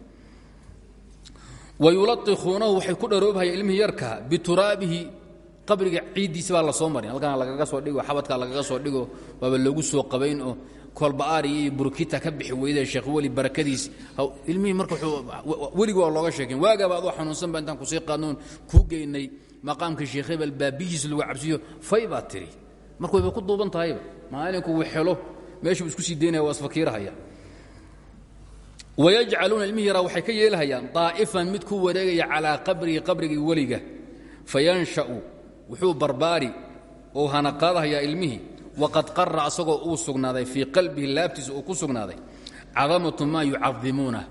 wayulaikuunahu waxay ku dharoobhaya ilmihii yarkaa bituraabihi qabriga ciiddiisi baa la soo marin. Halkaan lagaga soo dhigo xabadkaa lagaga soo dhigo waaba loogu soo qabayn oo kolba'aari iyo burkita ka bixi weyde sheekh weli barakadiis. Ilmihii marka weligii waa looga sheekeen waagaaba adoo xanuunsan ba intaan ku sii qaadnoon kuu geynay maqaamka sheekh hebel baabihiis lagu cabsiyo fay baad tiri. Marka wayba ku duuban tahayba maalinku uu xelo meeshuu isku sii daynaya waa isfakiirahaya. Wayajcaluuna ilmihii yaraa waxay ka yeelhayaan daa'ifan mid ku wareegaya calaa qabrihi qabrigii weliga. Fayansha'u wuxuu barbaari oo hana qaadahayaa ilmihii waqad qara asagoo uu sugnaaday fii qalbihi laabtiisa uu ku sugnaaday cadamatu maa yucadimuunah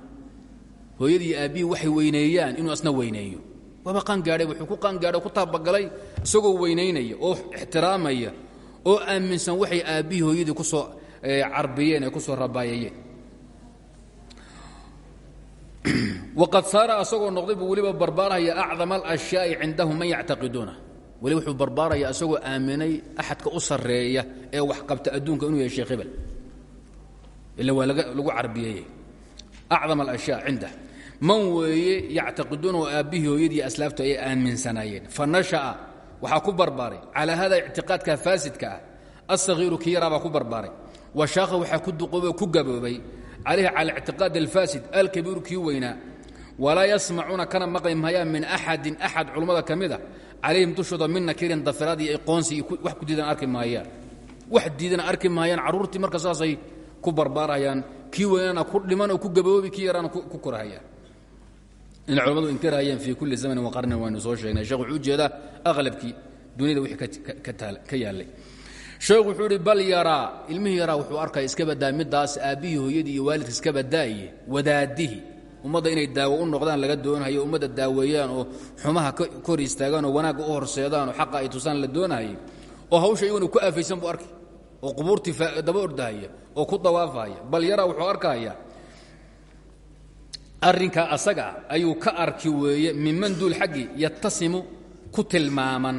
hooyadii aabbihii waxay weyneeyaan inuu asna weyneeyo waaba qaangaadhay wuxuu ku qaangaadhay ku taabagalay isagoo weynaynaya oo ixtiraamaya oo aaminsan waxay aabbihii hooyadii ku soo carbiyeen ee ku soo rabaayayeen waqad saara asagoo noqday buu weliba barbaarhaya acdama alashyaai cindahum man yactaqiduuna weli wuxuu barbaaraya asagoo aaminay axadka u sarreeya ee wax qabta adduunka inuu yahay sheekh hebel ila waa lagu carbiyeeye acdam alashyaa cindah man weeye yactaqiduuna oo aabbihii hooyadii aslaaftu ayay aaminsanaayeen. Fa nasha'a waxaa ku barbaaray. Calaa hada ictiqaadka faasidka ah asahiiru kii yaraabaa ku barbaaray. Wa shaakha waxaa ku duqoobay ku gaboobay. Calayhi cala ictiqaad alfaasid alkabiiru kii weynaa. Walaa yasmacuuna kana maqli mahayaan min axadin axad culummada ka mid a calayhim dushooda min nakirin dafiraad iyo aqoonsi iyo wax ku diidan arki maayaan. Wax diidan arki maayaan carruurtii marka saasay ku barbaarayaan kii weynaana ku dhiman oo ku gaboobi kii yaraana ku korahayaan. Inay culammadu inkirahayeen fii kulli zamanin wa qarnin waynu soo sheegnay. Sheekh wuxuu u jeedaa aqlabkii duniyada wixii ka yaallay. Sheekhu wuxuu idhi bal yaraa ilmihii yaraa wuxuu arkaya iska badaa middaas aabbihii hooyadii iyo waalidka iska badaa'iye wadaadihii ummadda inay daawo u noqdaan laga doonahayo ummadda daaweeyaan oo xumaha ka hor istaagaan oo wanaagga u horseedaan oo xaqa ay tusaan la doonahayay oo hawsha iyaguna ku aafaysan buu arkay oo qubuurtii daba ordahaya oo ku dawaafahaya bal yaraa wuxuu arkaya arrinkaa asaga ayuu ka arki weeye minman duul xaggii yatasimu ku tilmaaman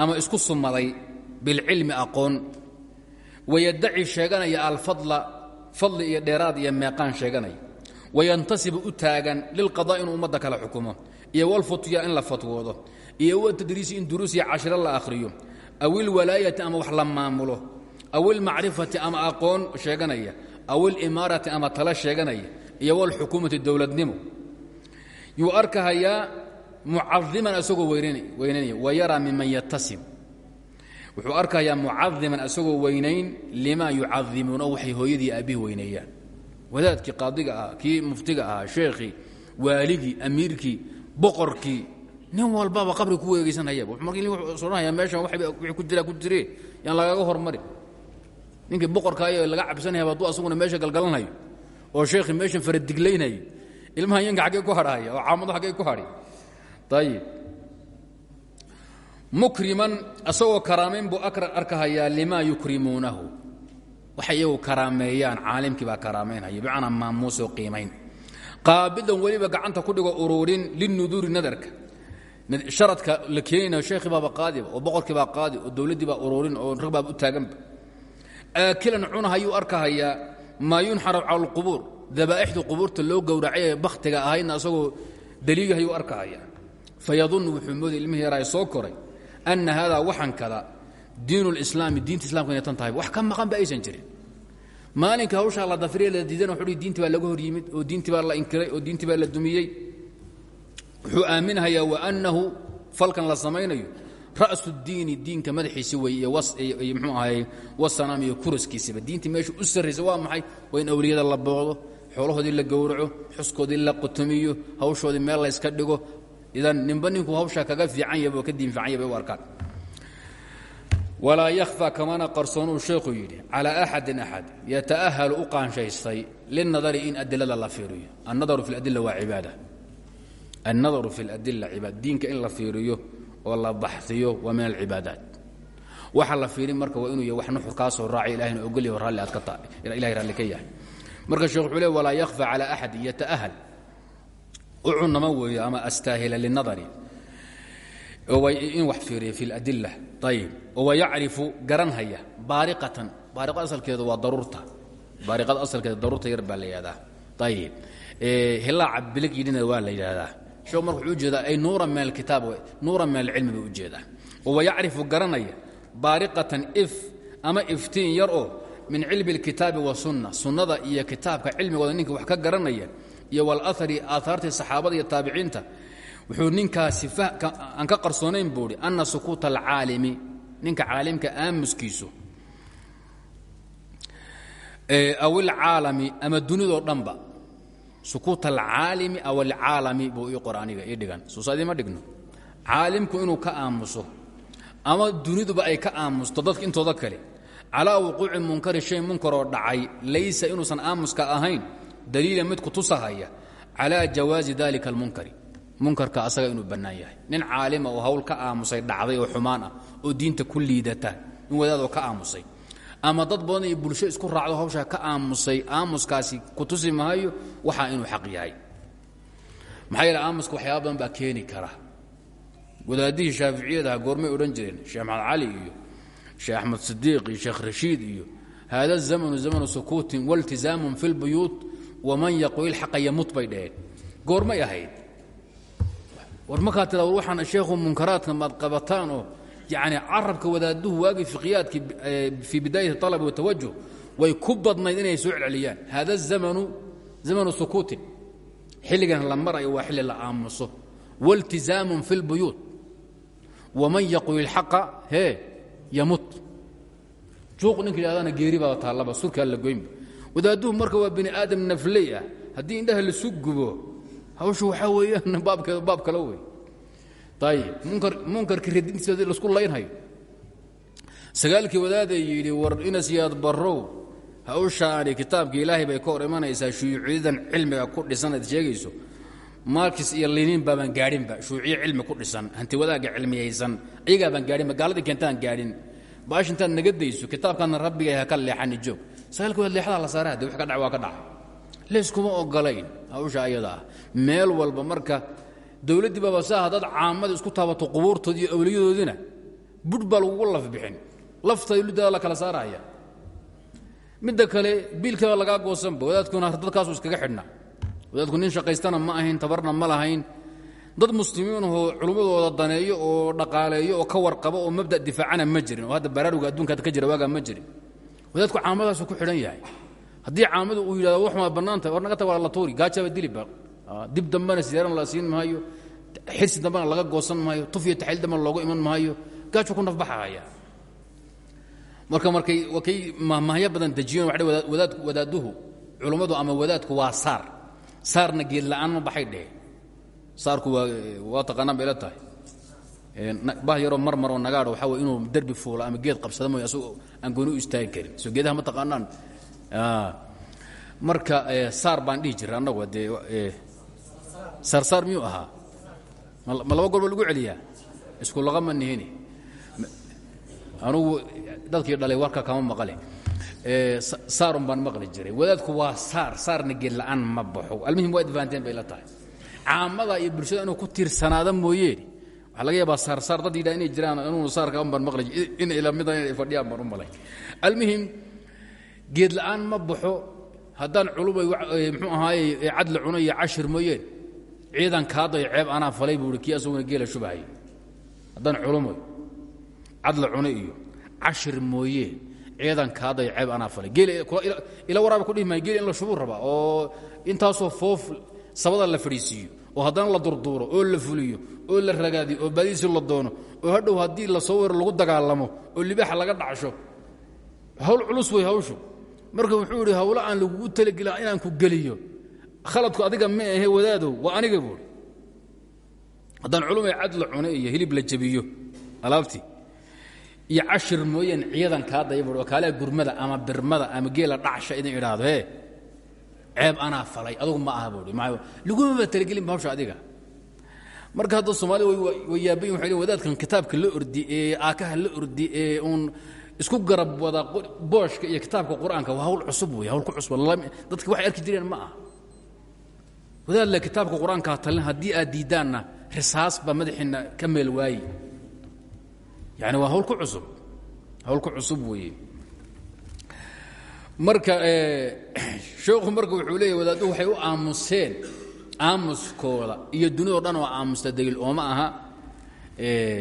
ama isku sumaday bilcilmi aqoon wayaddaci sheeganaya alfadla fadli iyo dheeraad iyo meeqaan sheeganaya wayantasibu u taagan lilqadaa inuu ummadda kala xukumo iyo walfutya in la fatwoodo iyo watadriisi in duruus iyo cashiro la akhriyo aw ilwalaayati ama wax la maamulo aw ilmacrifati ama aqoon sheeganaya aw ilimaarati ama tala sheeganaya iyo walxukuumati dowladnimo. Yuu arkahayaa mucadiman asagoo weynaynaya wayaraa miman yatasim wuxuu arkayaa mucadiman asagoo weynayn limaa yucadimuuna waxay hooyadii weyneeyaan wadaadkii qaadiga ahaa kii muftiga ahaa sheekhii waaligii amiirkii boqorkii nin walbaba qabriga ku weegaysanhaya marsoodhanaya meeshan wixii ku jira ku jiree yaan lagaga hormarin. Ninkii boqorkaayo laga cabsanaya hadduu asaguna meesha galgalanhayo oo sheekhii meeshan faradiglaynayo ilmahan yanka xaggee ku hadhahaya oo caamadu xaggee ku hadhi ayib mukriman asagoo karaamayn buu arkahayaa limaa yukrimuunahu waxay iyagu karaameeyaan caalimkii baa karaamaynhaya bimacnaa maamuusoo qiimayn. Qaabidan weliba gacanta ku dhigo uruurin linuduuri nadarka. Sharadka la keenaynayo sheekhii baaba qaadiba oo boqorkii baa qaadi oo dowladdii baa uruurin oo rag baaba u taaganba aakilan cunahayuu arkahayaa maa yunxaru cala alqubuur dabaa'ixdu qubuurta loo gowracay ee bakhtiga ahaydna asagoo daliigahayuu arkahayaa fayadunnu wuxuu mooday ilmihii yaraa soo koray ana haadaa waxan kada diinu lislaami diinta islamka inay tan tahay. Wax ka maqan ba aysan jirin. Maalinka hawshaa la dafiriye la diidan wuxuu diintii baa laga hor oo diintii baa la inkiray oo diintii baa la dumiyey. Wuxuu aaminahayaa wa annahu falkan la samaynayo ra'su diini diinka madaxiisi weeye iyo mxuu ahay wasanaam iyo kuraskiisiba diintii meesha u sarraysa waa maxay? Waa in awliyada la boodo xoolahoodii la gowraco xuskoodii la qutumiyo hawshoodii meel layska dhigo. Idan ninba ninkuu hawshaa kaga fiican oo ka diin fiican yaba u arkaan walaa yakhfa kamana qarsoonuu sheekhu yidhi calaa axadin axad yata'ahalu u qaanshaystay lilnadari in adilada la fiiriyo. Annadaru fi ladila waa cibaada. Annadaru fi ladila cibaad diinka in la fiiriyo oo la baxhiyo waa min alcibaadaat waxa la fiirin marka waa inuu yahy wax nuxur kaa soo raacay ilahina ogolyaho raalli aad ka ilahay raalli ka yahay. Marka sheekh wuxuu le walaa yakhfa calaa axadin yata'ahal. U cunama weeyo ama astaahila linadari in wax fiiriya fi اladila ayib oo yacrifu garanhaya baariqatan. Baariqad asalkeedu waa daruurta. Baariqad asalkeeda daruurta yar baa la yidhahdaa ayib hilaaca bilig yidhina waa la yidhaahdaa. Sheekhu marka wuxuu u jeedaa ay nuuran min alkitaab nuuran min alcilmi buu u jeedaa oo yacrifu garanaya baariqatan if ama iftiin yar oo min cilmi اlkitaabi wasunna sunnada iyo kitaabka cilmigooda ninka wax ka garanaya iyo wاlahari aahaartii saxaabada iyo taabiciinta wuxuu ninkaasi aan ka qarsoonayn buu hi ana sukuuta alcaalimi ninka caalimka aamuskiisu aw ilcaalami ama dunidoo dhanba sukuuta alcaalimi aw alcaalami buu ii qor aniga ii dhigan. Dhigno? Caalimku inuu ka aamuso ama duniduba ay ka aamusto dadka intooda kale. Calaa wuquuci munkari shay munkaroo dhacay laysa inuusan aamuska ahayn daliila mid kutusahaya calaa jawaazi dalika almunkari. Munkarka asaga inuu bannaan nin caalima oo hawl ka aamusay dhacday oo xumaan ah oo diinta ku liidata in wadaadoo ka aamusay. Ama dad badan iyo bulsho isku raacdo hawshaa ka aamusay aamuskaasi ku tusi maayo inuu xaq yahay. Maxaa yeele aamuska waxyaaba badan baa kara. Wadaadihii shaaficiyadaha goormay odhan jireen sheekh maxamed cali iyo sheekh axmed sidiiq iyo sheekh rashiid iyo hada zamanu zamanu sukuutin waltizaamun fi lbuyuut waman yaqul xaqa yamut bay goormay ahayd. War markaa tira war waxaan sheekhu munkaraadka maad qabataan oo yani carabka wadaaduhu waagii fiqiyaadkii fii bidaayati alab watawajuh way ku badnayd inay soo celceliyaan. Hada zamanu zamanu sukuutin. Xilligan la marayo waa xilli la aamuso. Waltizaamun fi lbuyuut waman yaqul ilxaqa hee yamut. Juuq ninka yidhahdana geeri baa taallaba surkaa la goynba. Wadaaduhu marka waa bini aadam nafley ah. Haddii indhaha lasu gubo hawshu waxaa weeyaan baabkeeda baab kale wey ayib munkar munkarkii radintiisa lasku laynhayo sagaalkii wadaaday yidhi war inasyaad barrow. Hawshaani kitaabkii ilaahay bay ka hor imanaysaa shuuciyadan cilmiga ku dhisan aad sheegayso. Markis iyo liniin baabaan gaadhinba shuuciye cilmi ku dhisan hanti wadaagga cilmiyaysan ayagaa baan gaadhinba gaaladii keentaan gaadhin. Baash intaad naga dayso kitaabkaana rabbiga ha ka leexani joog. Sagaalkii wadaad leexdaa la saara hadde wax ka dhac waa ka dhaca. Layskuma ogolayn hawsha ayada ah meel walba marka dowladdii baaba saa haddaad caamada isku taabato qubuurtoodi iyo awliyadoodina budh baa lagugu laf bixin laftaada ludaada la kala saaraya. Midda kale biilkaba lagaa goosanba wadaadkuna dadkaasu iskaga xidhna. Wadaadku nin shaqaystana ma ahayn tabarna ma lahayn. Dad muslimiinahoo culummadooda daneeyo oo dhaqaaleeyo oo ka warqabo oo mabda difaacana ma jirin. Oo hadda baraaruga adduunka ka jira waagaa ma jirin. Wadaadku caamadaasu ku xidhan yahay. Haddii caamadu uu yidhahdo wax maa bannaanta war naga tag la tuuri gaajaba diliba dib dambena sideeran la siin maayo xirsi dambena laga goosan maayo tuf iyo taxliil dambena loogu iman maayo gaaju ku nafbaxahaya marka markay kay mahmahyo badan dejiyeen waxay wadaad wadaaduhu culummadu ama wadaadku waa saar. Saarna geed la'aan ma baxay dhehe saarku waa waa taqaanaan bay la tahay. Bah yaroo marmaroo nagaadho waxaa wey inuu derbi fuulo ama geed qabsada mooy asagoo aan gooni u istaagi karin. Soo geedaha ma taqaanaan. Marka saar baan dhihi jira annagu dee saarsaar miyuu ahaa? Ma laba goor ba lagu celiyaa? Isku laqa ma nihini. Anugu dadkii dhalay warka kama maqale saarun baan maqli jiray. Wadaadku waa saar saarna geed la'aan ma baxo. Almuhim waa adfaanteen bay la tahay. Caamada iyo bulshada inuu ku tiirsanaada mooyeen waxaa laga yaabaa saarsaar dad yidhaha inay jiraan inuu saarka un baan maqli in ilamida inay fadhiyaan baan u malay. Almuhim geed la'aan ma baxo. Haddaan culubay mxuu ahaaye cadli cuno iyo cashir mooyeen ciidan kaadayo ceeb anaa falay buu i kii asaguna geela shubahayy haddaan culumay cadli cuno iyo cashir mooyeen ciidan kaadayo ceeb anaa falay. Geela waraaba ku dhihi maayo geel in la shubuu rabaa oo intaasoo foof sabada la fadhiisiiyo oo haddana la durduuro oo la fuliyo oo la ragaadiyo oo baadiisi la doono oo hadhow haddii la soo wero lagu dagaalamo oo libaaxa laga dhacsho hawl culus wey hawshu. Marka wuxuu idhi hawlo aan lagugu talagelin inaan ku geliyo khaladku adiga ma ahe wadaadow waa aniga buui haddaan culumay cadla cune iyo hilib la jabiyo alaabtii iyo cashir mooyeen ciidan kaa daya bui oo kaalea gurmada ama birmada ama geela dhacsha idin idhaahdo hee ceeb anaa falay adugu ma aha buui lagumaba talagelinba hawsha adiga. Marka hadda soomaalida way yaabayin waxay wadaadkan kitaabka la ordi ee aakaha la ordi ee uun isku garab wada booshka iyo kitaabka qur'aanka waa hawl cusub wey hawl ku cusub dadki waxay arki jireen ma aha wadaadle kitaabka qur'aankaa talin haddii aad diiddaanna risaas baa madaxiinna ka meel waaye yani waa hawl ku cusub. Hawl ku cusub weeye. Marka sheekhu marka wuxuu leeyahy wadaadduhu waxay u aamuseen aamuskooda iyo dunidao dhan oo aamusta daliil ooma aha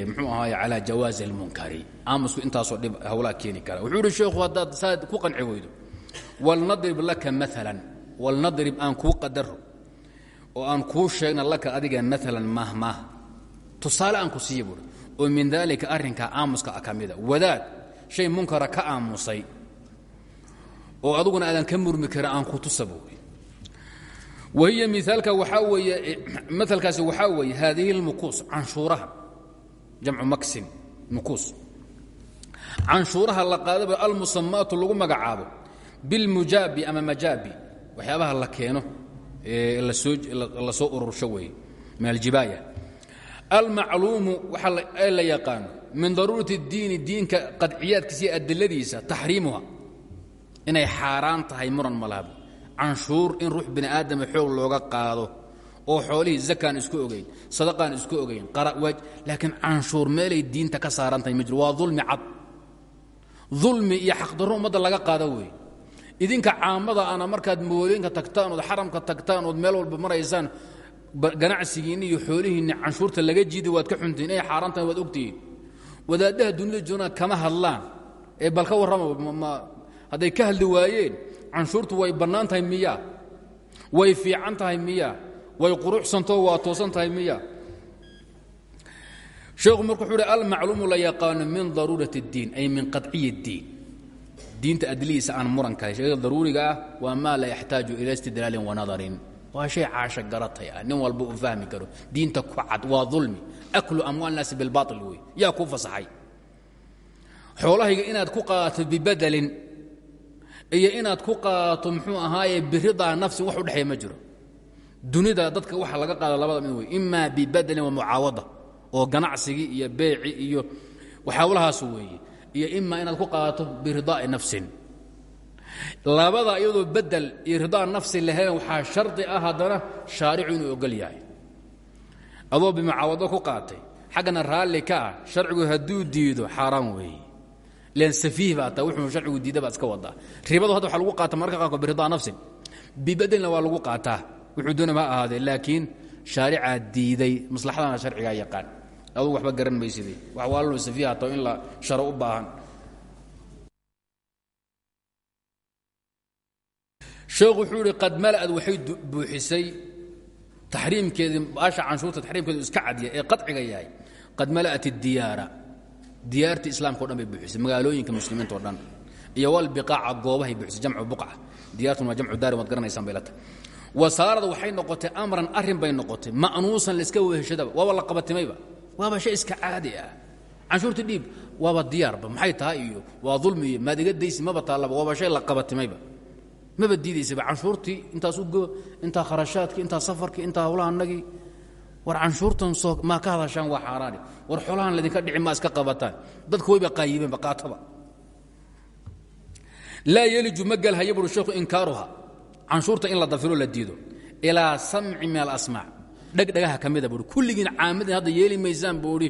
mxuu ahaay calaa jawaazi اlmunkari aamusku intaasoo dhib hawlaa keeni kara. Wuxuu ihi sheekhu haddaad saad ku qanci weydo walnadrib laka maalan walnadrib aan kuu qadaro oo aan kuu sheegna laka adiga maalan mahmaah tusaale aan ku siiya buuri oo min daalika arrinkaa aamuska ka mida wadaad shay munkara ka aamusay oo aduguna aadan ka murmi karin aan ku tusa buuri wahiya miaalka waxaa weeye maalkaasi waxaa weeye haadihi اlmukuus canshuuraha jamcu maksin mukuus canshuuraha la qaadaba almusamaatu lagu magacaabo bilmujaabi ama majaabi waxyaabaha la keeno ee la soo urursho weeye min aljibaaya. Almacluumu waxa la yaqaano min daruurati اdiini diinka qadciyaadkiisa iyo adiladiisa taxriimuha. Inay xaaraan tahay muran malahab canshuur in ruux bini aadama xoog looga qaado oo xoolihii zakaan isku ogayn sadaqaan isku ogayn laakiin canshuur meelay diinta ka saaran tahay ma jiro. Waa dulmi cad. Ummadda laga qaado weeye idinka caamada ana markaad moodeenka tagtaan ood xaramka tagtaan ood meel walba maraysaan ganacsigiinna iyo xoolihiinna canshuurta laga jiidi waad ka xuntiin. Inay xaaraantan waad ogtihiin. Wadaaddaha dunida joogna kama hadlaan. Ee bal ka warramaba hadday ka hadli waayeen canshuurtu way bannaan tahay miya way fiican tahay miya way quruxsantoo waa toosan tahay miya sheekhu marku wuxuu uhi almacluumu la yaqaano min daruurati اddiin ay min qaciy اddiin diinta adlihiisa aan muran kahay. Shayga daruuriga ah waa maa la yaxtaaju ila istidlaalin wanadarin waa shay caasho garatay ah. Nin walba uu fahmi karo diinta ku cad waa dulmi. Aklu amwaal naasi bilbaail wey yaa kuu fasaxay. Xoolahayga inaad ku qaadato bibadalin iyo inaad ku qaadato muxuu ahaaye biridaa nafsin wax u dhexeeya ma jiro. Dunida dadka waxa laga qaada labada mid wey ima bibadalin wa mucaawada oo ganacsigii iyo beeci iyo waxyaablahaas weeye iyo ima inaad ku qaadato biridaai nafsin. Labada iyadoo bedel iyo ridaa nafsi lahayn waxaa shardi ah haddana shaaricu inuu ogol yahay. Adoo bimucaawado ku qaatay xaggana raalli ka ah sharcigu hadduu diido xaaraan weeye. Lan safiih baa taa wuxuu sharcigu diida baad iska wadaa. Ribadu hadda waxa lagu qaata marka qaarkood biridaa nafsin. Bibedelna waa lagu qaataa. Wuxuu doonaba ha ahaadee laakiin shaaricaa diiday maslaxadana sharcigaa yaqaan adugu waxba garan mayside wax waalano safiih hataa in la sharo u baahan. Sheekhu wuxuu qad mala'ad waxay buuxisay taxriimkeedii baasha canshuurta taxriimkeedu iska cadya ee qadciga yahay. Qad mala'at اdiyaara diyaartii islaamka o dhan buuxisay magaalooyinka muslimiinta o dhan. Iyo walbiqaaca goobahay buuxisay jamcu buqca diyaartun waa jamcu daarin waad garanaysaan bay la tahay. Waxay noqotay amran arrin bay noqotay ma'nuusan laiska weheshadaba. Waaba la qabatimayba waaba shay iska caadi ah. Canshuurta dhiib waaba diyaarba maxay tahay iyo waa dulmi iyo maad iga daysi maba taallaba waaba shay la qabatimayba maba diidaysaba canshuurtii intaas ugo intaa kharashaadkii intaa safarkii intaa hawlahanagii war canshuurtan soo maa ka hadashaan waa xaaraani. War xoolahan laydinka dhici maa iska qabataan. Dadku wayba qaayibeenba qaataba. Laa yeliju ma gelhaya buuri sheekhu inkaaruha. In la dafiro la diido. Ilaa samci min alasmaac dhegdhegaha ka mida buui kulligiin caamadin hadda yeeli maysaan buuhi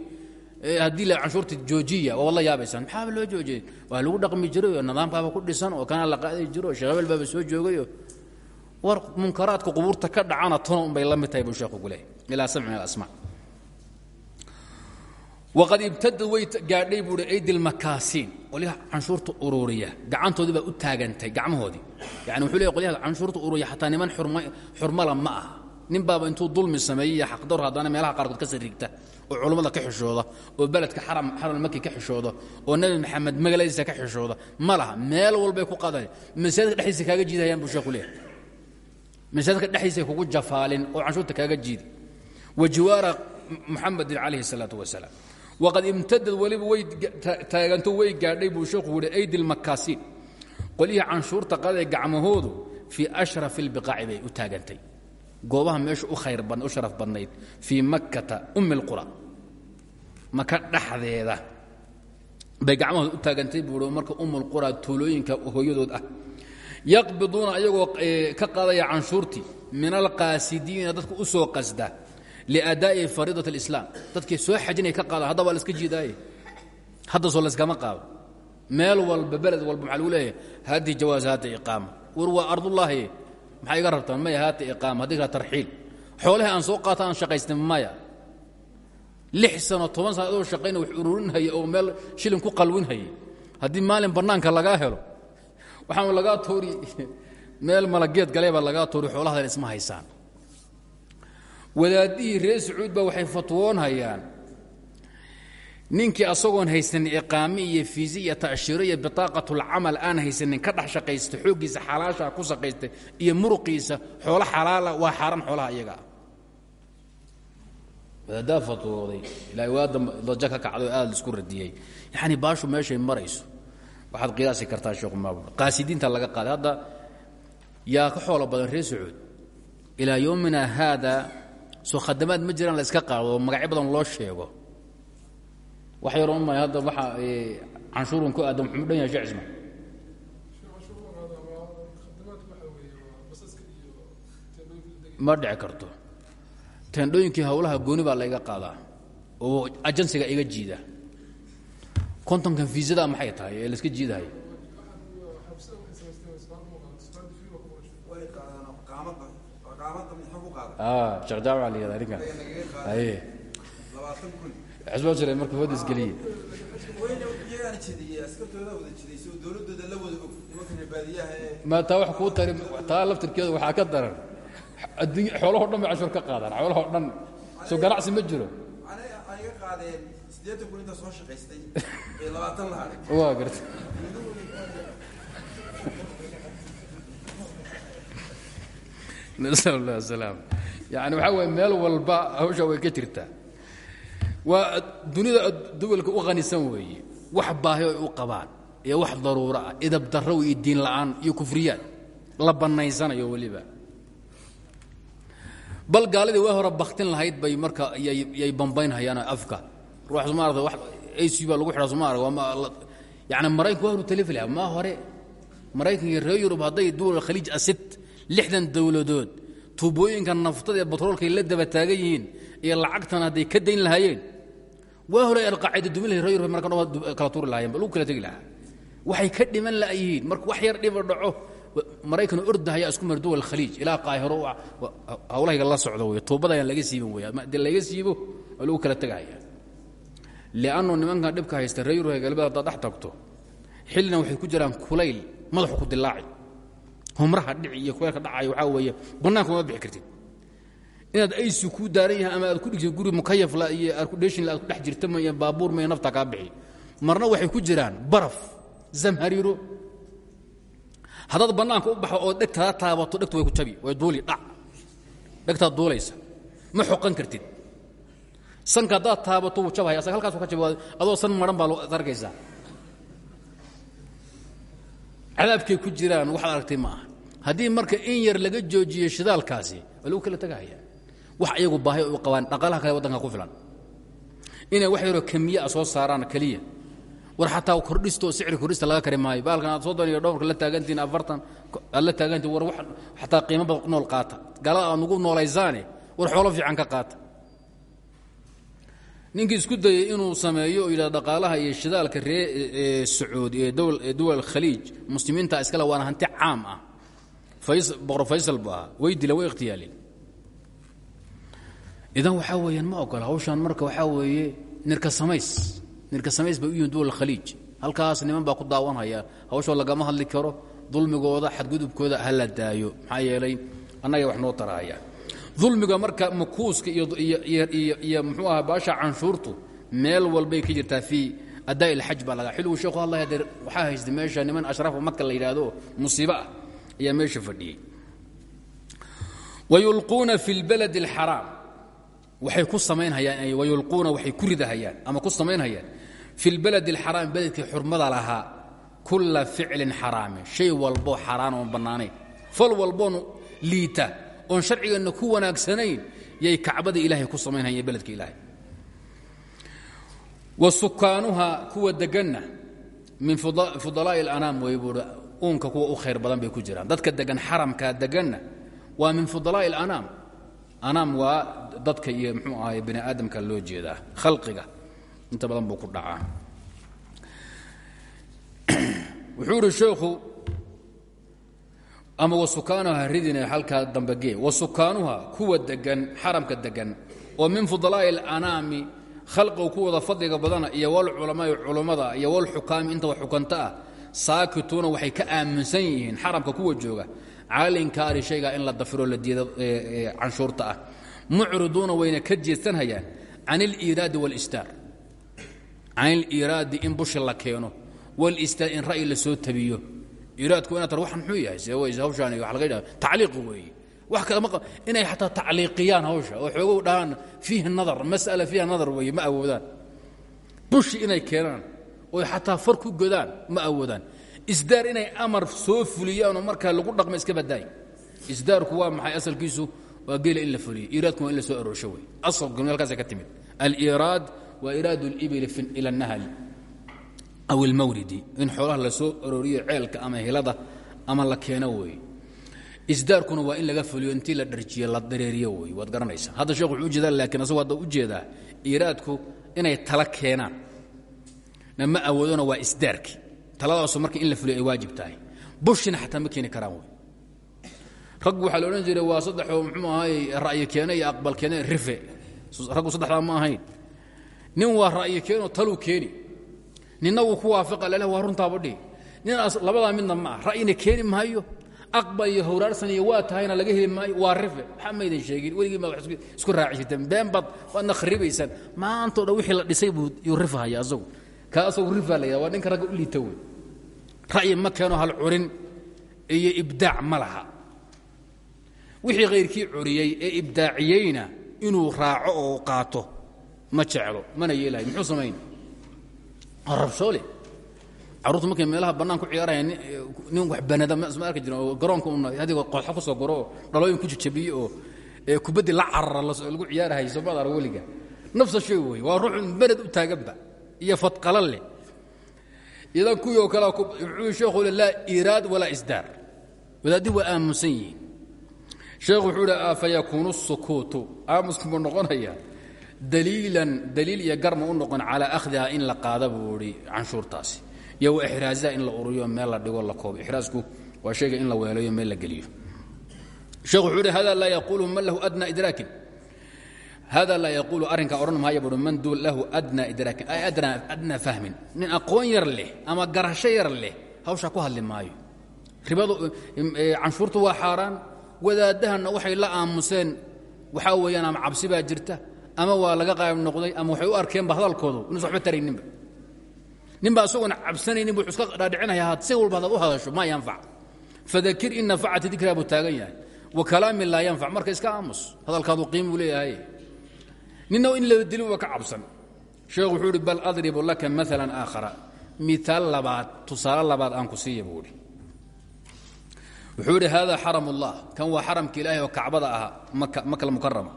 haddii la canshuurta joojiya waa la yaabaysaan. Maxaaba loo joojiyey? Waa lagu dhaqmi jiray oo nidaamkaaba ku dhisan oo kana la qaadi jiro oo sheekh hebel soo joogayoo war munkaraadka qubuurta ka dhacana tona unbay la mid tahay buu sheekhu ku leehay ilaa samci min alasmaac waqad ibtadad way gaadhay buuhi aydi lmakaasiin qolyaha canshuurta ururiya gacantoodii baa u taagantay gacmahoodii. Yani wuxuu leey qolyaha canshuurta ururiya xataa niman xurmala ma aha nin baaba intuu dulmi sameeyey xaqdar haddana meelaha qaarkood ka sariigta oo culummada ka xishooda oo beledka xaralmaki ka xishooda oo nebi maxamed magaladiisa ka xishooda ma meel walbay ku qaadana masaajidka dhexdiisa kaaga jiidahayaan buu sheekhu leeyahay. Masaajidka dhexdiisay kugu jafaalin oo canshuurta kaaga jiidi. Wa jiwaara muxamedin calayhi salaatu wasalaam. Waqad imtadad weliba way taaganto way gaadhay buu sheekhu yidhi aydil makaasiin qolyihii canshuurta gacmahoodu fii ashrafi اlbiqaaci bay u taagantay goobaha meesha u khayr badna u sharaf badnayd fii makkata ummi اlqura maka dhexdeeda. Bay gacmahooda u taagantay buuhi marka ummulqura tuulooyinka hooyadood ah yaqbiduuna ayagoo ka qaadaya canshuurtii min alqaasidiina dadka u soo qasda liadaa'i fariidat اlislaam dadkii soo xajinay ka qaadaan haddaba laska jiidaaye. Haddasoo layskama qaado. Meel walba beled walba maxaa lagu leeyahay? Haddii jawaas hadda iqaama. War waa ardullaahi maxaa iga rabtaan? Maya haata iqaama haddii kala tarxiil. Xoolahi aan soo qaata aan shaqaystin maya. Lix sano toban sana adoo shaqayna wax ururinhaya oo meel shilin ku qalwinhayay haddii maalin bannaanka lagaa helo waxaan lagaa tuuri meel malageed galee baa lagaa tuuri xoolahadan isma haysaan. Wadaadihii reer sacuud baa waxay fatwoonhayaan ninkii asagoon haysanin iqaami iyo fiisi iyo ta'shiiro iyo bitaaqatulcamal aan haysanin ka dhex shaqaysta xooggiisa xalaasha ku shaqaysta iyo muruqiisa xoolo xalaala waa xaaran xoolaha iyaga. Ah wadaaddaa fatwooday ilaa waada daja ka kacday oo aad la isku radiyey yacni baashu meeshay marayso. Waxaad qiyaasi kartaa sheekhu maabud qaasidiinta laga qaaday. Hadda yaa ka xoolo badan reer sacuud. Ilaa yowmina haada soo khadamaad ma jiraan la iska qaado oo magacyo badan loo sheego wax yaroon maya hadda waxa canshuurun ku aadam muxuu dhan yahay shee cisma ma dhici karto. Teendhooyinkii hawlaha gooni baa layga qaadaa oo ajansiga iga jiida. Kontonkan fiisada maxay tahay ee laiska jiidahay? Sheekh jaamaca la yihahda ninkan haye xisbaa jiray marka hooda isgeliye. Ma taa wax kuu tari taa laftirkeeda waxaa ka daran. Adduunya xoolahoo dhan bay cashuur ka qaadaan xoolahoo dhan. Soo ganacsi ma jiro. Waa garta. Nasal allah asalaam yani waxaa waye meel walba hawsha way ka jirtaa waa dunida duwalka u qanisan weeye. Wax baahi ay u qabaan iyo wax daruuro ah idab darrow iyo diin la'aan iyo kufriyaad la bannaysanayo weliba. Bal gaaladii waa hore baktin lahayd bay marka yay bambaynhayaan afka. Ruux somaarata wax ac baa lagu xidhaa somaarag yani maraykanku waa horu talifi lahaa maa hore maraykanka reer yurub hadday duwal khaliij asid lixdan dowladood tuubooyinka naftada ee batroolkay la daba taagan yihiin iyo lacagtan hadday ka dayn lahaayeen waa hore alqaacida dumin lahay yurub marka kala tuuri lahayen ba lagu kala tegi lahaa. Waxay ka dhiman la'yihiin marka wax yar dhiba dhaco maraykan ordahaya isku mar duwal khaliij ilaa qaahiro hawlahayga la socdo wey tuubadayaan laga siiban wey dee laga siibo waa lagu kala tegahaya liannu nimankan dhibka haysta reer yurub galbeed haddaad dhex tagto xillina waxay ku jiraan kulayl madaxu ku dilaaci. Humraha dhici iyo kuleelka dhacaya waxaa weeye bannaanka uma bixi kartid inaad aysu kuu daaran yahay ama aad ku dhigtid guri mukayafla iyo arkudheshinla aad ku dhex jirta iyo baabuur ma iyo nafta kaa bixi. Marna waxay ku jiraan baraf zamhariiro haddaad bannaanka u baxo oo dhegtaada taabato dhegtu way ku jabi way duuli dhac. Dhegtaad duulaysa. Ma xoqan kartid. Sanka haddaad taabato wuu jabhaya asaga halkaasu ka jabi adoo san maran baa arkaysaa cadaabkay ku jiraan waxaad aragtay ma aha. Marka in yar laga joojiyo shidaalkaasi waa kala tegahaya wax iyagu baahi u qabaan dhaqaalaha kale waddanka ku filan. Inay wax yaroo kamiye a soo saaraan keliya. War xataa kordhistaoo sicri kordhista laga kari baalkan aad soddon iyo dhowrka la taagantihin afartan la taagantihin war wax xataa qiimaba nool qaata. Gaalada aad nugu noolaysaane war xoolo fiican ka qaata. Ninkii isku dayey inuu sameeyo oo dhaqaalaha iyo shidaalka ree sacuudi ee duwal khaliij muslimiinta iskale waana hanti caam ah. Boqor faysal buu way dila way ikhtiyaaleen idan waxaa weeyaan ma ogola hawshaan marka waxaa weeye nirka samays nirka samays bay u yihiin duwal khaliij. Halkaas niman baa ku daawanhaya hawshoo lagama hadli karo dulmigooda xadgudubkooda ha la daayo. Maxaa yeelay annagay wax noo tarahaya dulmiga marka makuuska iyo mxuu aha baasha canshuurtu meel walbay ka jirtaa fii adaa ilxaj baa laga xilligu sheekhu hadlaya dee waxaa haystay meesha niman ashraafu maka la yidhaahdo musiibo ah meesha fadhiyey wayulquuna fi اlbalad اlxaraam waxay ku samaynhayaan wayulquuna waxay ku ridahayaan ama ku samaynhayaan. Fi اlbalad اlxaraam beledkii xurmada lahaa kula ficlin xaraamin shay walboo xaraan oon bannaanayn. Fal walboon liita oon sharcigeenna ku wanaagsanayn yay kacbada ilaahay ku samaynhayeen beledka ilaahay. Wa sukaanuha kuwa deganna min fudalaa'i alanaam way buuhi uunka kuwa u khayr badan bay ku jiraan. Dadka degan xaramkaa deganna waa min fudalaa'i alanaam anaam waa dadka iyo mxuu ahaay bani aadamka loo jeedaa khalqiga. Inta badan buu ku dhacaa. Wuxuu idhi sheekhu ama wasukaanuha ridina halkaa dambegee wasukaanuha kuwa degan xaramka degan oo min fudalaa'i alanaami khalqigu ku fadliga badana iyo walculamaai culummada iyo walxukaami inta xukanta ah saakituuna waxay ka aaminsan yihiin xaramka kuwa jooga calinkaari shaygaa in la dafiro la diido canshuurta ah. Mucriduuna wayna ka jeedsanhayaan can iliiraadi wاlstaar can iliiraadi in bushi la keeno wاlstaar in ra'yi la soo tabiyo. Iraadku inaad tar waxan muxuu yahay? See weyse hawshaan iyo waxa laga yidhahda tacliiqi weeye wax kale ma inay xataa tacliiqiyaan hawsha oo xoogow dhahaan fiihi nadar mas'ala fiiha nadar weeye ma awoodaan bushi inay keenaan oy xataa far ku godaan ma awoodaan isdaar inay amar soo fuliyaanoo markaa lagu dhaqma iska badaay isdaarku waa maxay asalkiisu waa geela in la fuliyo iraadku waa in la soo aroosho wey asalku halkaasa ka timid aliraad waa iraad اlibili ila الnahli aw اlmawridi in xoolaha la soo arooriyo ceelka ama hilada ama la keeno weeye isdaarkuna waa in laga fuliyo intii la dharjiyo la dareeriyo wey waad garanaysaa hadda sheekh wuxuu ujeedaa laakiin asagu hadda ujeedaa iraadku inay tala keenaan na ma awoodona waa isdaarki taladaasu marka in la fuliyo ay waajib tahay. Bushina xataa ma keeni karaan wey raggu waxaa la odhan jiray waa saddexoo muxuu ahaay ra'yi keene iyo aqbal keene rife. Raggu saddexdaa ma ahayn. Nin waa ra'yi keenoo taluu keeni. Ninna wuu ku waafiqa leleh waa runtaaba dhihi ninaas labadaa midna ma ah ra'yina keeni maayo aqbal iyo howraarsan iyo waa tahayna laga heli maayo waa rife. Waxaa maydin sheegin? Weligii ma isku raaci jirteen been baad waadna kharibaysaan maantao dhan wixii la dhisay buu yuu rifahaya asagu kaa asagu rifaa la waa ninka ragga u liita wey ra'yi ma keeno hal curin iyo ibdaac ma wixii khayrkii curiyey ee ibdaaciyeyna inuu raaco oo qaato ma jeclo mana yeelahay muxuu samayn? Rabshoole carruurtu markay meelaha bannaan ku ciyaaraya nin wax banada ma arki jirin oo garoonka un adigoo qodxo ku soo goro oo dhalooyin ku jajabiye oo kubaddii la carara lagu ciyaarahay somaad ar nafsa shay wey waa ruux banad u taaganba iyo fadqala leh. Idan kuwii oo kale sheekhu le laa iraad walaa isdaar. Wadaaddi waa sheekhu wuxuu hi fayakuunu sukuutu. Aamusku mu noqonaya daliilan daliil iyo garma u noqon calaa akhdihaa in la qaada buu ihi canshuurtaasi. Iyo wa ixraaziha in la ururiyo meel la dhigo la koobo ixraasku waa shayga in la weelayo meel la geliyo. Sheekhu wuxuu hada laa yaquuluhu man lahu adna idraakin hada laa yaquulu arrinkaa odhan maaya buui man duu lahu adna idraakin ay adna fahmin nin aqoon yar leh ama garasho yar leh hawshaa ku hadli maayo ribadu canshuurtu waa xaaraan wadaadahanna waxay la aamuseen waxaa weeyaan ama cabsi baa jirta ama waa laga qaayb noqday ama waxay u arkeenba hadalkoodu inuusan waxba tarayninba ninbaa isagoona cabsanaynin buu iska dhaadhicinaya si walba hadaad u hadasho maa yanfac fadakir in nafacati dikraa buu taagan yahay wa kalaamin laa yanfac marka iska aamus ninna in la dili waa ka cabsan. Sheekhu wuxuu uhi bal adribu laka maalan aakhara. Miaal labaad tusaale labaad aan ku siiya wuxuu hada xaram kan waa xaramka ilaahay oo kacbada ahaa maka mukarama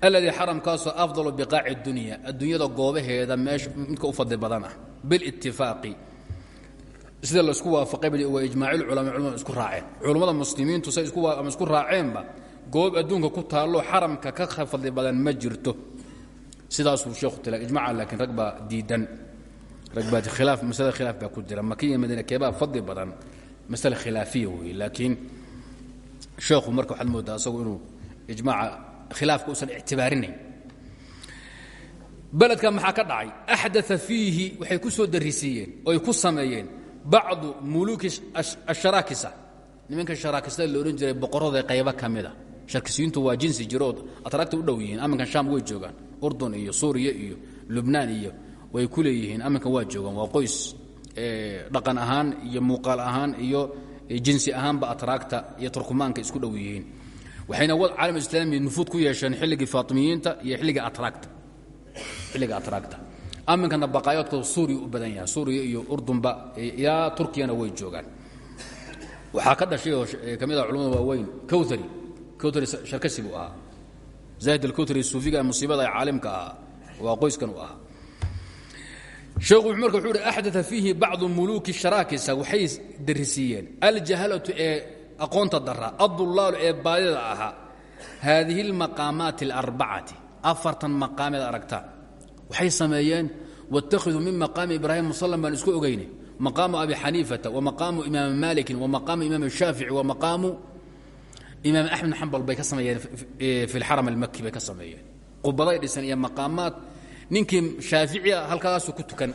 alladii xaramkaasoo afdalu biqaaci dunya. Adduunyada goobaheeda meesha midka u fadli badan ah. Bilitifaaqi sida la isku waafaqay waa ijmaaci lculama culamada isku raaceen. Culummada muslimiintu say ama isku raaceenba goob adduunka ku taallo xaramka ka fadli badan ma jirto. Sidaasuu sheekhu tila ijmaca laakiin rag baa diidan. Rag baa khilaaf masalada khilaaf baa ku jira. Makiya madiina keebaa fadli badan masale khilaafiya weeye. Laakiin sheekhu marka waxaad moodaa asagu inuu ijmaaca khilaafka usan ictibaarinayn. Beledka maxaa ka dhacay? Axdaa fiihi waxay ku soo darisiiyeen oy ku sameeyeen bacdu muluuki asharaakisa nimanka sharaakisada la odhan jiray boqorrada qaybo ka mida sharkisiyiintu waa jinsi jirood atraagta u dhow yihiin amminkan shaam way joogaan urdun iyo suuriya iyo lubnaan iyo way ku leeyihiin amminkan waa joogaan waa qoys dhaqan ahaan iyo muuqaal ahaan iyo jinsi ahaanba atraagta iyo turkumaanka isku dhow yihiin. Waxayna caalam islaami nufuud ku yeesheen xilligii faatimiyiinta iyo xilligii atraagta xilliga atraagta aminkana baqaayaadkooda suuriya u badan yahay suuriya iyo urdunba ilaa turkiyana way joogaan. Waxaa ka dhashay oo ka mid ah culamada waaweyn kowthari kowthari sharkasi buu ahaa zaahid alkowthari suufiga musiibada ee caalimka ahaa waa qoyskan u ahaa sheekhu marka wuxuu uhi axdaa fiihi bacdu muluuki sharaakisa waxay darisiiyeen aljahalatu ee aqoonta dara addulaalu ee baadida ahaa haadihi اlmaqaamaati اlarbacati afartan maqaameed aragtaan waxay sameeyeen wاtakhiduu min maqaami ibraahim musalam baan isku ogeyne maqaamu abi xaniifata wamaqaamu imaami malikin wamaqaamu imaam shaafici wamaqaamu imaam axmed xambal bay ka sameeyeen fi اlxaram almaki bay ka sameeyeen. Qubaday dhisan iyo maqaamaad ninkii shaaficia halkaasu ku tukan.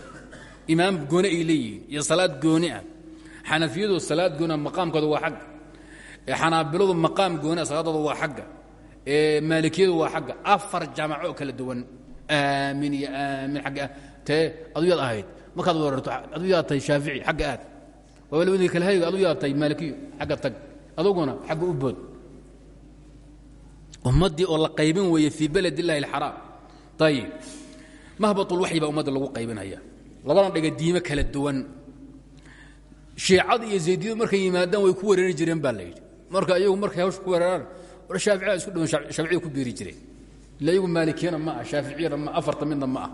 Imaam gooni ay leeyihiin iyo salaad gooni ah. Xanafiyadu salaad gooni maqaamkooda waa xagga. Xanaabiladu maqaam gooni ah salaadooda waa xagga. Maalikiyadu waa xagga. Afar jaamaco oo kala duwan. Aamin iyo aamin agga tee adu yaad ahayd. Markaad weerarto adu yaad tahay shaafici xagga aad. Waaba labadii kale hayga adu yaad tahay maalikiyo xagga tag. Aduguna xagga u bood ummaddii oo la qaybin weeye fii beled illahi alxaraam ayib mahbatulwaxyi baa ummadda lagu qaybinaya. Lagana dhiga diimo kala duwan. Shiicada iyo zaydiyadu markay yimaadaan way ku wereeri jireen baa la marka iyagu markay hawsha ku weeraraan war shaaficiya isku dhawan shaaficiya ku biiri jireen. Ila iyagu ma ah ma afarta midna ma ah.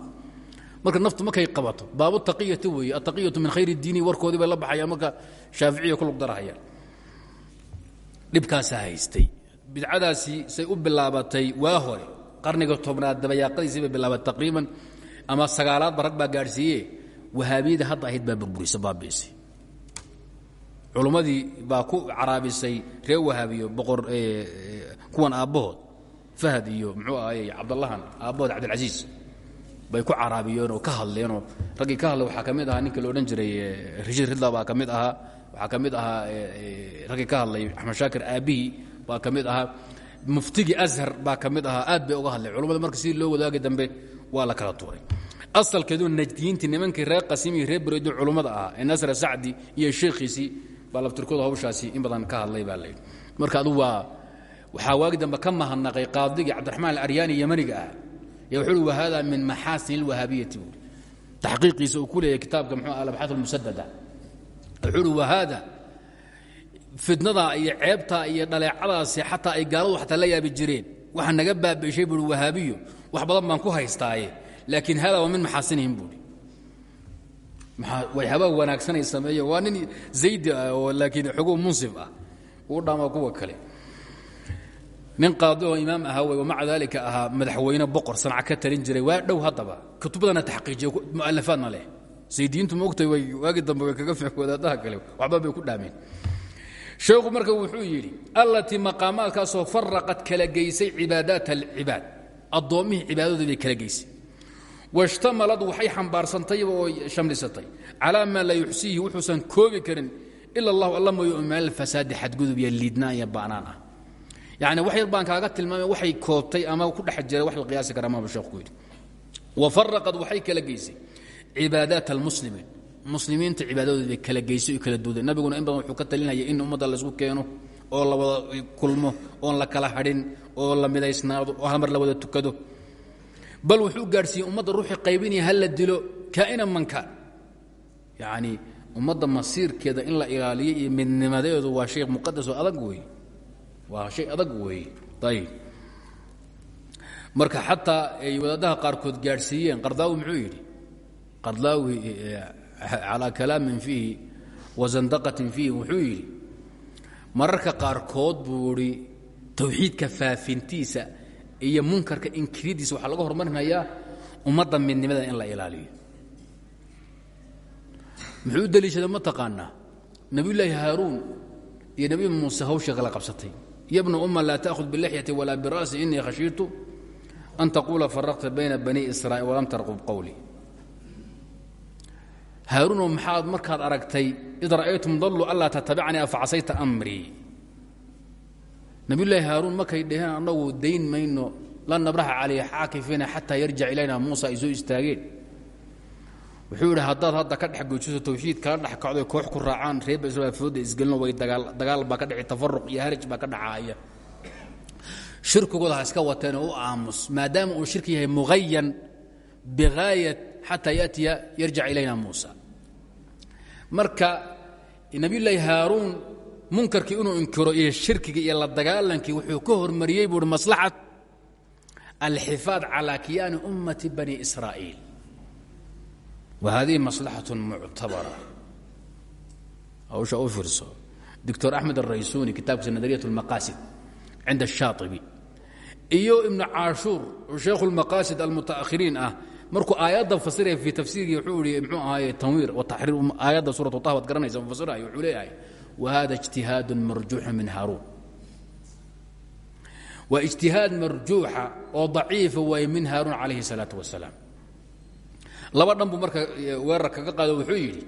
Marka naftu markay qabato. Baabu taqiyati weeye ataqiyatu min khayr diini warkoodii bay la baxayaan marka shaaficiya ku lugdarahayaan dhibkaasaa haystay bidcadaasi say u bilaabatay waa hore. Qarniga tobnaad dabayaaqadiisii bay bilaabatay taqriiban ama sagaalaadba rag baa gaadhsiiye wahaabiyada hadda ahayd baa burburisa baabiisay. Culummadii baa ku caraabisay reer wahaabiyo boqor kuwan aabbahood fahad iyo muxuu ahaye cabdallahan aabbahood cabdilcasiis bay ku caraabiyeen oo ka hadleenoo raggii ka hadlay waxaa ka mid ahaa ninkii la odhan jiray rashiid ridla baa ka mid ahaa waxaa ka mid ahaa raggii ka hadlay axmed shaakir aabbihii baa ka mid ahaa. Muftigii ashar baa ka mid ahaa. Aad bay uga hadlay culummada marka sidii loo wadaagi dambe waa la kala tuuray. Asalkeedu najdiyiintii nimankii reer qasimii reer bareedo culummada ahaa ee nasra sacdi iyo sheekhiisii baa laftirkooda hawshaasi in badan ka hadlay baa layidhi marka adu waa waxaa waagi dambe ka mahadnaqay qaadigii cabdiraxmaan alaryaani yamaniga ah ya wuxuu uhi wahada min maxaasin ilwahaabiyati buuri taxqiiqiisa uu ku leeyahay kitaabka muxuu ah alabxaat almusadada wuxuu uhi wahada fitnada iyo ceebta iyo dhaleecadaasi xataa ay gaaladu xataa la yaabi jireen. Waxa naga baabi'ishay buui wahaabiyo wax badan baan ku haystaaye laakiin hada waa min maxaasinihim buui waxyaabaa wanaagsanay sameeye waa nin zaydi ah oo laakiin xoguu munsif ah. Uu dhaamaa kuwa kale. Nin qaadi oo imaam ahaa wey maca daalika ahaa madaxweyne boqor sanca ka talin jiray. Waa dhow haddaba kutubadana taxqiijiya mu'alafaadna leh. Saydiyiintu maogtay way waagi dambe way kaga fiix wadaadaha kale. Waxba bay ku dhaameen sheekhu marka wuxuu yidhi allatii maqaamaadkaasoo faraqad kala geysay cibaadaat alcibaad. Addoommihii cibaadadooda bay kala geysay. Washtamalad waxay xambaarsantay oo shamlisatay. Calaa maa laa yuxsiihi wuxuusan koobi karin ila allahu alla mooyo min alfasaadi xadgudub iyo liidnaan iyo ba'naan ah. Yacni wax yar kaaga tilmaamay waxay koobtay ama ku dhex jira wax la qiyaasi kara maaba sheekhu yidhi. Wafaraqad waxay kala geysay cibaadaat almuslimiin muslimiinta cibaadadooda bay kala geysay kala duuday nabiguna in badan wuxuu ka talinaya in ummadda laysku keeno oo la wada kulmo oon la kala hadhin oo la midaysnaado oo hal mar la wada tukado. Bal wuxuu gaadhsiiyey ummadda ruuxii qaybinaya ha la dilo kaa'ina mankaan yacni ummadda masiirkeeda in la ilaaliyo iyo midnimadeedu waa shay muqadas oo adag weeye waa shay adag weeye ayib marka xataa ay wadaadaha qaarkood gaadhsiiyeen qardaawi muxuu yidhi? Qardaawi calaa kalaamin fiihi wa sandaqatin fiihi wuxuu yidhi mararka qaarkood buu idhi tawxiidka faafintiisa iyo munkarka inkiridiisa waxaa laga hormarinayaa ummadda midnimada in la ilaaliyo. Muxuu u deliishaday ma taqaanaa nebiyullaahi haaruun iyo nebi muuse hawsha kala qabsatay. Yabna umma laa ta'khud bilixyati walaa bira'si inii khashiitu an taquula faraqta bayna bani israa'iil walam tarqub qowlii haaruunoo maxaad markaad aragtay id ra'aytum dalluu anlaa tatabicanii afa casayta amrii nabiyullaahi haaruun markay dhaheen annagu dayn mayno lan nabraxa calayhi xaakifiina xataa yarjic ilayna muusa ay soo istaageen. Wuxuu idhi haddaad hadda ka dhex gojiso tawxiid kala dhex kacdo koox ku raacaan reer baa fooda isgelino way dagaal baa ka dhici tafaruq iyo haraj baa ka dhacaaya shirkigooda iska wateen u aamus maadaama uu shirki yahay muhayan bigaayat xataa yatiya yarjic ilayna muusa marka nabiyullaahi haaruun munkarkii inuu inkiro iyo shirkiga iyo la dagaalankii wuxuu ka hormariyey buuhi maslaxat alxifaad calaa kiyaani ummati bani israa'iil wa hadihi maslaxatun muctabara hawsha u fiirso doctor axmed araysuni kitaabkiisa nadariyat اlmaqaasid cinda الshaaطibi iyo ibnu caashuur oo sheekhu اlmaqaasid almutaahiriin ah markuu aayadda fasiraya fii tafsiirkii wuxuu ihi mxuu ahaaye tanwiir watariir um, aayadda suuratu tahbad garanaysa mufasiraya wuxuu leeyahay wa hada ijtihaadun marjuuxun min haaruun waa ijtihaad marjuuxa oo daciifa waaye min haaruun calayhi salaatu wasalaam laba dhan buu marka weerar kaga qaado wuxuu yidhi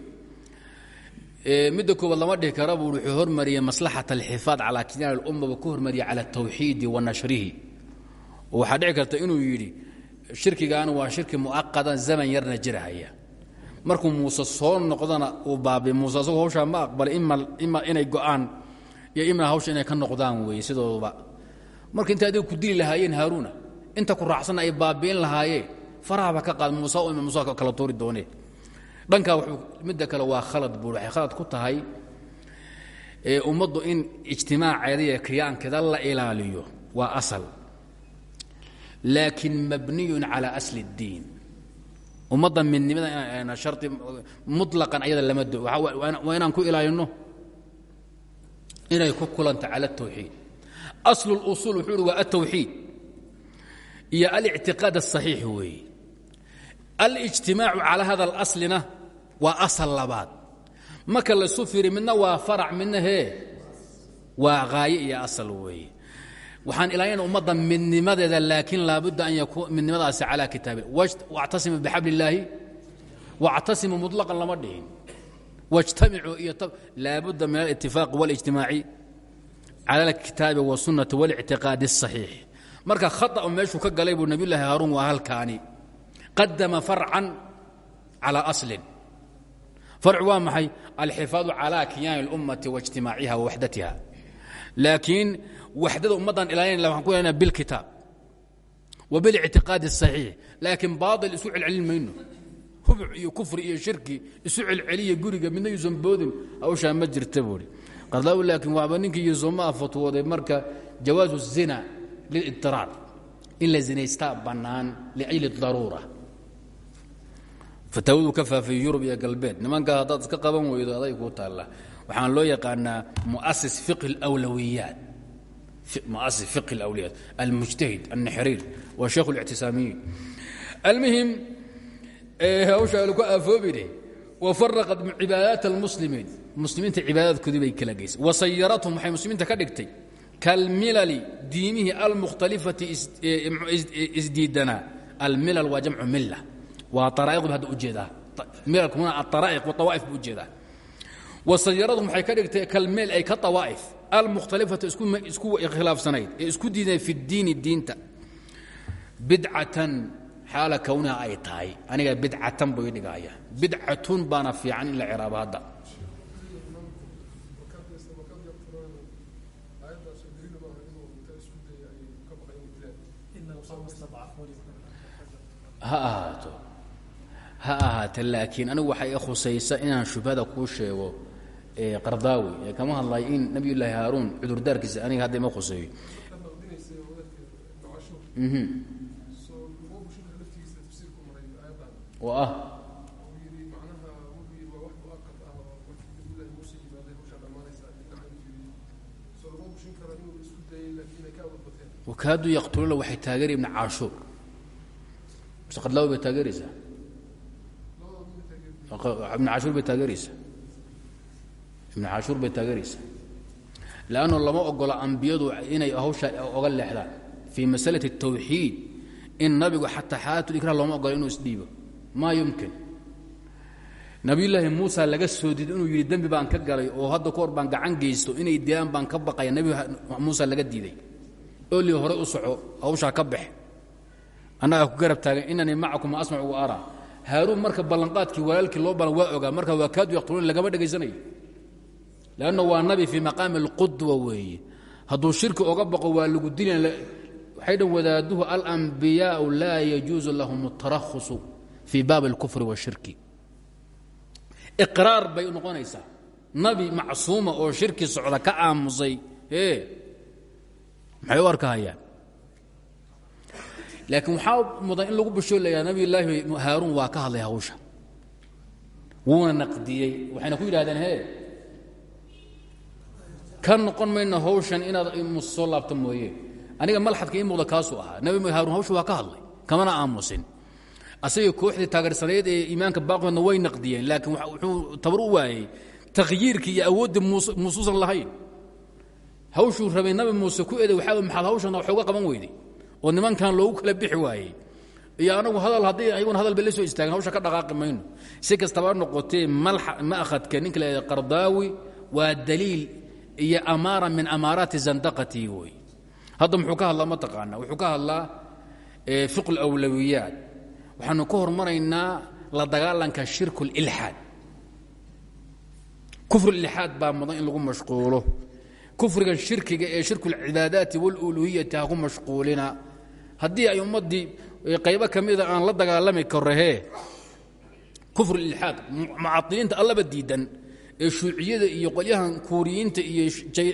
midda koobaad lama dhihi kara buu wuxuu hormariyey maslaxat alxifaad calaa kinaan alumma buu ku hormariyey cala tawxiidi wa nashrihi. Oo waxaa dhici karta inuu yidhi shirkigaana waa shirki mu'aqadan zaman yarna jirahaya markuu muuse soo noqdana uu baabi muuse asagoo hawshaa ma aqbalay ima inay go'aan iyo ima hawsha inay ka noqdaan weeye sidooduba. Marka intay adiga ku dili lahaayeen haaruuna inta ku raacsanna ay baabi'in lahaayeen farahaba ka qaad muuse o ima muuse kala tuuri doonee. Dhankaa wuxuu midda kale waa khalad buur waxay khalad ku tahay ummaddu in ijtimaaceeda iyo kiyaankeeda la ilaaliyo waa asal laakiin mabniyun calaa asli اddiin ummadda midnimada hari muطlaqan ayada lama do waa inaan ku ilaalino inay ku kulanta cala الtawxiid aslu اlusul wuxuu uhi waa altawxiid iyo alictiqaad الصaxiix weeye alijtimaacu calaa hada اlaslina waa asal labaad marka laysu fiiri midna waa farac midna hee waa haaye iyo asal weeye waxaan ilaalinaa ummadda midnimadeeda laakiin laabudda an yakuun midnimadaasi calaa kitaabi wactasimu bixabli illaahi wactasimu muطlaqan lama dhihin wاjtamicuu iyo laabudda min alitifaaqi waاlijtimaaci cala alkitaabi wاsunnati waاlictiqaadi الصaxiix marka khaطأu meeshuu ka galay buu nabiy llaahi haaruun waa halkaani qadama farcan calى aslin farcu waa maxay alxifaadu calى kiyaani اlummati waاjtimaaciha wawaxdatiha laakiin waxdada ummaddan ilaalinayna waxaan ku ilaalinaa bilkitaab wa bilictiqaadi asaxiix laakiin baatil isu celcelin mayno hubuc iyo kufri iyo shirki isu celceliya guriga midna yuusan boodin hawshaa ma jirta buuri qadlaw laakiin waaba ninkii yuusumaa fatwooday marka jawaasu zina lilidtiraar in la zinaystaa bannaan liajli daruura fataawadu ka faafiyey yurub iyo galbeed nimankaa haddaad iska qaban weydo aday kuu taalla waxaan loo yaqaanaa mu'asis fiqhi alawlawiyaat muasis fiqhi اlawliyaat almujtahid alnaxriir waa sheekh اlictisaamiyiin almuhim hawsha laku aafoobine wafaraqat cibaadaat almuslimiin muslimiinta cibaadaadkoodii bay kala geysay. Wasayarathum waxay muslimiinta ka dhigtay. Kalmilali diimihii almukhtalifati isdiidanaa almilal waa jamcu milla waa araa'iqdu hadda u jeedaa milalku huna aaraa'iq waawa'if buu u jeedaa wasayaradhum waxay ka dhigtay kalmeel ay ka awaa'if almukhtalifati isku khilaafsanayd ee isku diiday fi diini diinta. Bidcatan xaala kownaha ay tahay. Aniga bidcatan buu ii dhigaya. Bidcatun baana fiican in la ciraabo hadda. Ha ahaato. Ha ahaate laakiin anigu waxay khusaysa inaan shubhada kuu sheego qardaawi kama hadlayo in nabiy llaahi haaruun cudurdaarkiisa aniga hadda ima khuseeyo oo ah. Wakaadu yaqtuluuna waxay taageeri ibna caashuur. Mise qadlaawi bay taageeraysaa? Ibn cashuur bay taageeraysaa ibn cashuur bay taageeraysaa. Leanno lama ogola ambiyadu inay hawsha oga leexdaan fii masalati الtawxiid in nabigu xataa xaalaatulikrah looma ogola inuu isdhiibo. Maa yumkin. Nabiyullaahi muusa laga soo diiday inuu yidhi dembi baan ka galay oo hadda kahor baan gacan geysto inay dilaan baan ka baqaya nebi muusa laga diiday. Oli hore u soco hawshaa ka bax. Annagaa ku garab taagan inanii macakum asmac wa ara haaruun marka ballanqaadkii walaalkii loo balan waa ogaa. Marka waa kaadu yaqtuluun lagama dhegaysanayo leanna waa nabi fii maqaami alqudwa weeye hadduu shirki oga baqo waa lagu dilan waxay dhan wadaaduhu alambiyaau laa yajuusu lahum اtarakhusu fii baabi اlkufri wاshirki iqraar bay noqonaysaa nabi macsuuma oo shirki socda ka aamusay e maxay u arkahayaan laakiin waxaa mudan in lagu bishoolayaa nabi laahi haaruun waa ka hadlay hawsha wuuna naqdiyey waxayna ku yidhahdeen he ka noqon mayno hawshan inaad soo laabto mooye. Aniga malxadka ii muuqda kaasuu ahaa nabi haarun hawsha waa ka hadlay kamana aamusin. Asagii kooxdii taageersanayd ee iimaanka baaqoodna way naqdiyeen laakiin wuxuu tabar u waayey takhyiirkii iyo muusuusan lahayn. Hawshuu rabay nabi muuse ku eeday waxaa maxaad hawshan waxooga qaban weyday oo nimankan loogu kala bixi waayey. Iyo anagu hadal haddii ayaguna hadal bay soo istaageen hawsha ka dhaqaaqi si kastaba noqotee ma'khadka ninka la qardaawi waa daliil iyo amaara min amaaraati zandaqatii wey hadda muxuu ka hadlaa ma taqaanaa. Wuxuu ka hadlaa fiqu lawlawiyaat waxaanu ka hormaraynaa la dagaalanka shirku lilxaad kufru ilxaad baa mudan in lagu mashquulo. Kufrigan shirkiga ee shirku lcibaadaati wاluluhiyati ha ku mashquulina. Haddii ay ummaddii qaybo ka mida aan la dagaalami karahee kufru ilxaad mucadiliinta allaba diidan ee shuuciyada iyo qolyahan kuuriyiinta iyo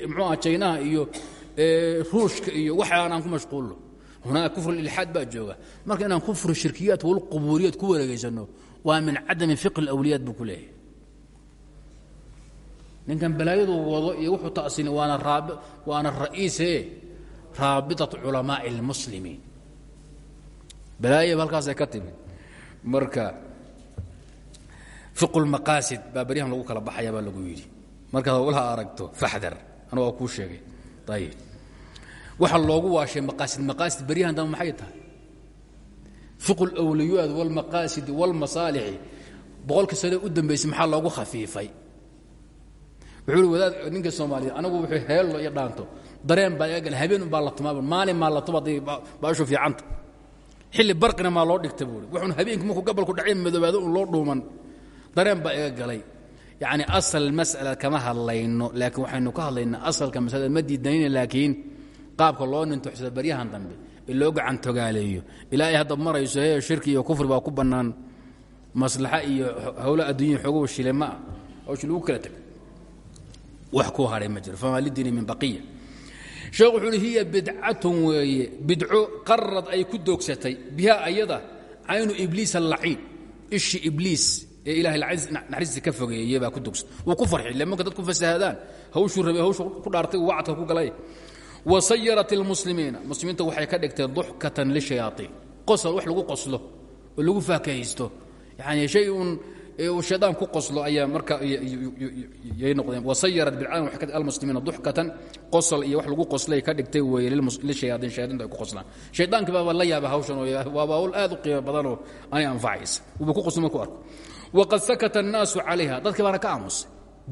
mxuuaha jaynaha iyo ruushka iyo waxaan aan ku mashquulno hunaa kufru ilxaad baa jooga marka inaan kufru shirkiyaat walqubuuriyaat ku wareegaysano waa min cadami fiqhi اlawliyaat buu ku leeyahay ninkan balaayadu wado iyo wuxuu tasini waana waana ra'iise raabiطaة culamaaءi اlmuslimiin balaayaba halkaasay ka timid marka fiqu lmaqaasid baa beryahan lagu kala baxaya baa lagu yidhi. Markaad howlaha aragto faxdar. Anu waa kuu sheegay. Ayib waxa loogu waashay maqaasid. Maqaasid beryahan dambe maxay tahay? Fiqu lwliyaad wاlmaqaasidi wاlmasaalixi boqolkii sane u dambaysay maxaa loogu khafiifay? Wuxuu i wadaad ninka soomaaliya anagu wuxuu heello iyo dhaanto. Dareen baa iga gala habeen un baa la tumaaba maalin maa la tuma hadday baashu fiicanta xilli barqina maa loo dhigta buui wuxuun habeenkii markuu gabalku dhacay madoobaado un loo dhuuman dareen baa iga galay. Yacni asal mas'ala kama hadlayno laakiin waxaynu ka hadlaynaa asalka masalada ma diidanayna laakiin qaabka loo nintoxsado baryahan dambe loo gacan togaaleeyo. Ilaa ay hadda marayso hee shirki iyo kufri baa ku bannaan. Maslaxa iyo howlo adduunya xoogow shile hawshi lagu kala tegay wax ku hahay ma jiro. Famaa lidiini min baqiya. Sheekh hiya bidcatun weeye. Bidco qarad ay ku doogsatay biha ayada caynu ibliis allaciin ishi ibliis ee ilahay naxariistii ka fogeeyey baa ku dogsatay wuu ku farxi le marka dadku fasahadaan hawshuu rabay hawshu ku dhaartay wacadka ku galay. Wa sayarat ilmuslimiina muslimiinta waxay ka dhigteen duxkatan lishayaaiin qosol wax lagu qoslo oo lagu faakahaysto yani shay uun shaydaan ku qoslo ayaa marka yay noqdeen. Wasayarat bilcaalam waxay ka dhigtay almuslimiina duxkatan. Qosol iyo wax lagu qoslay ka dhigtay weeye lishayaadiin shayaadiintu ay ku qoslaan. Shaydaankii baaba la yaaba hawshan oo waaba hawl aad u qiimo badanoo anay anfacaysa wuuba ku qoslo marku arko waqad sakata annaasu calayha dadkii baana ka aamusay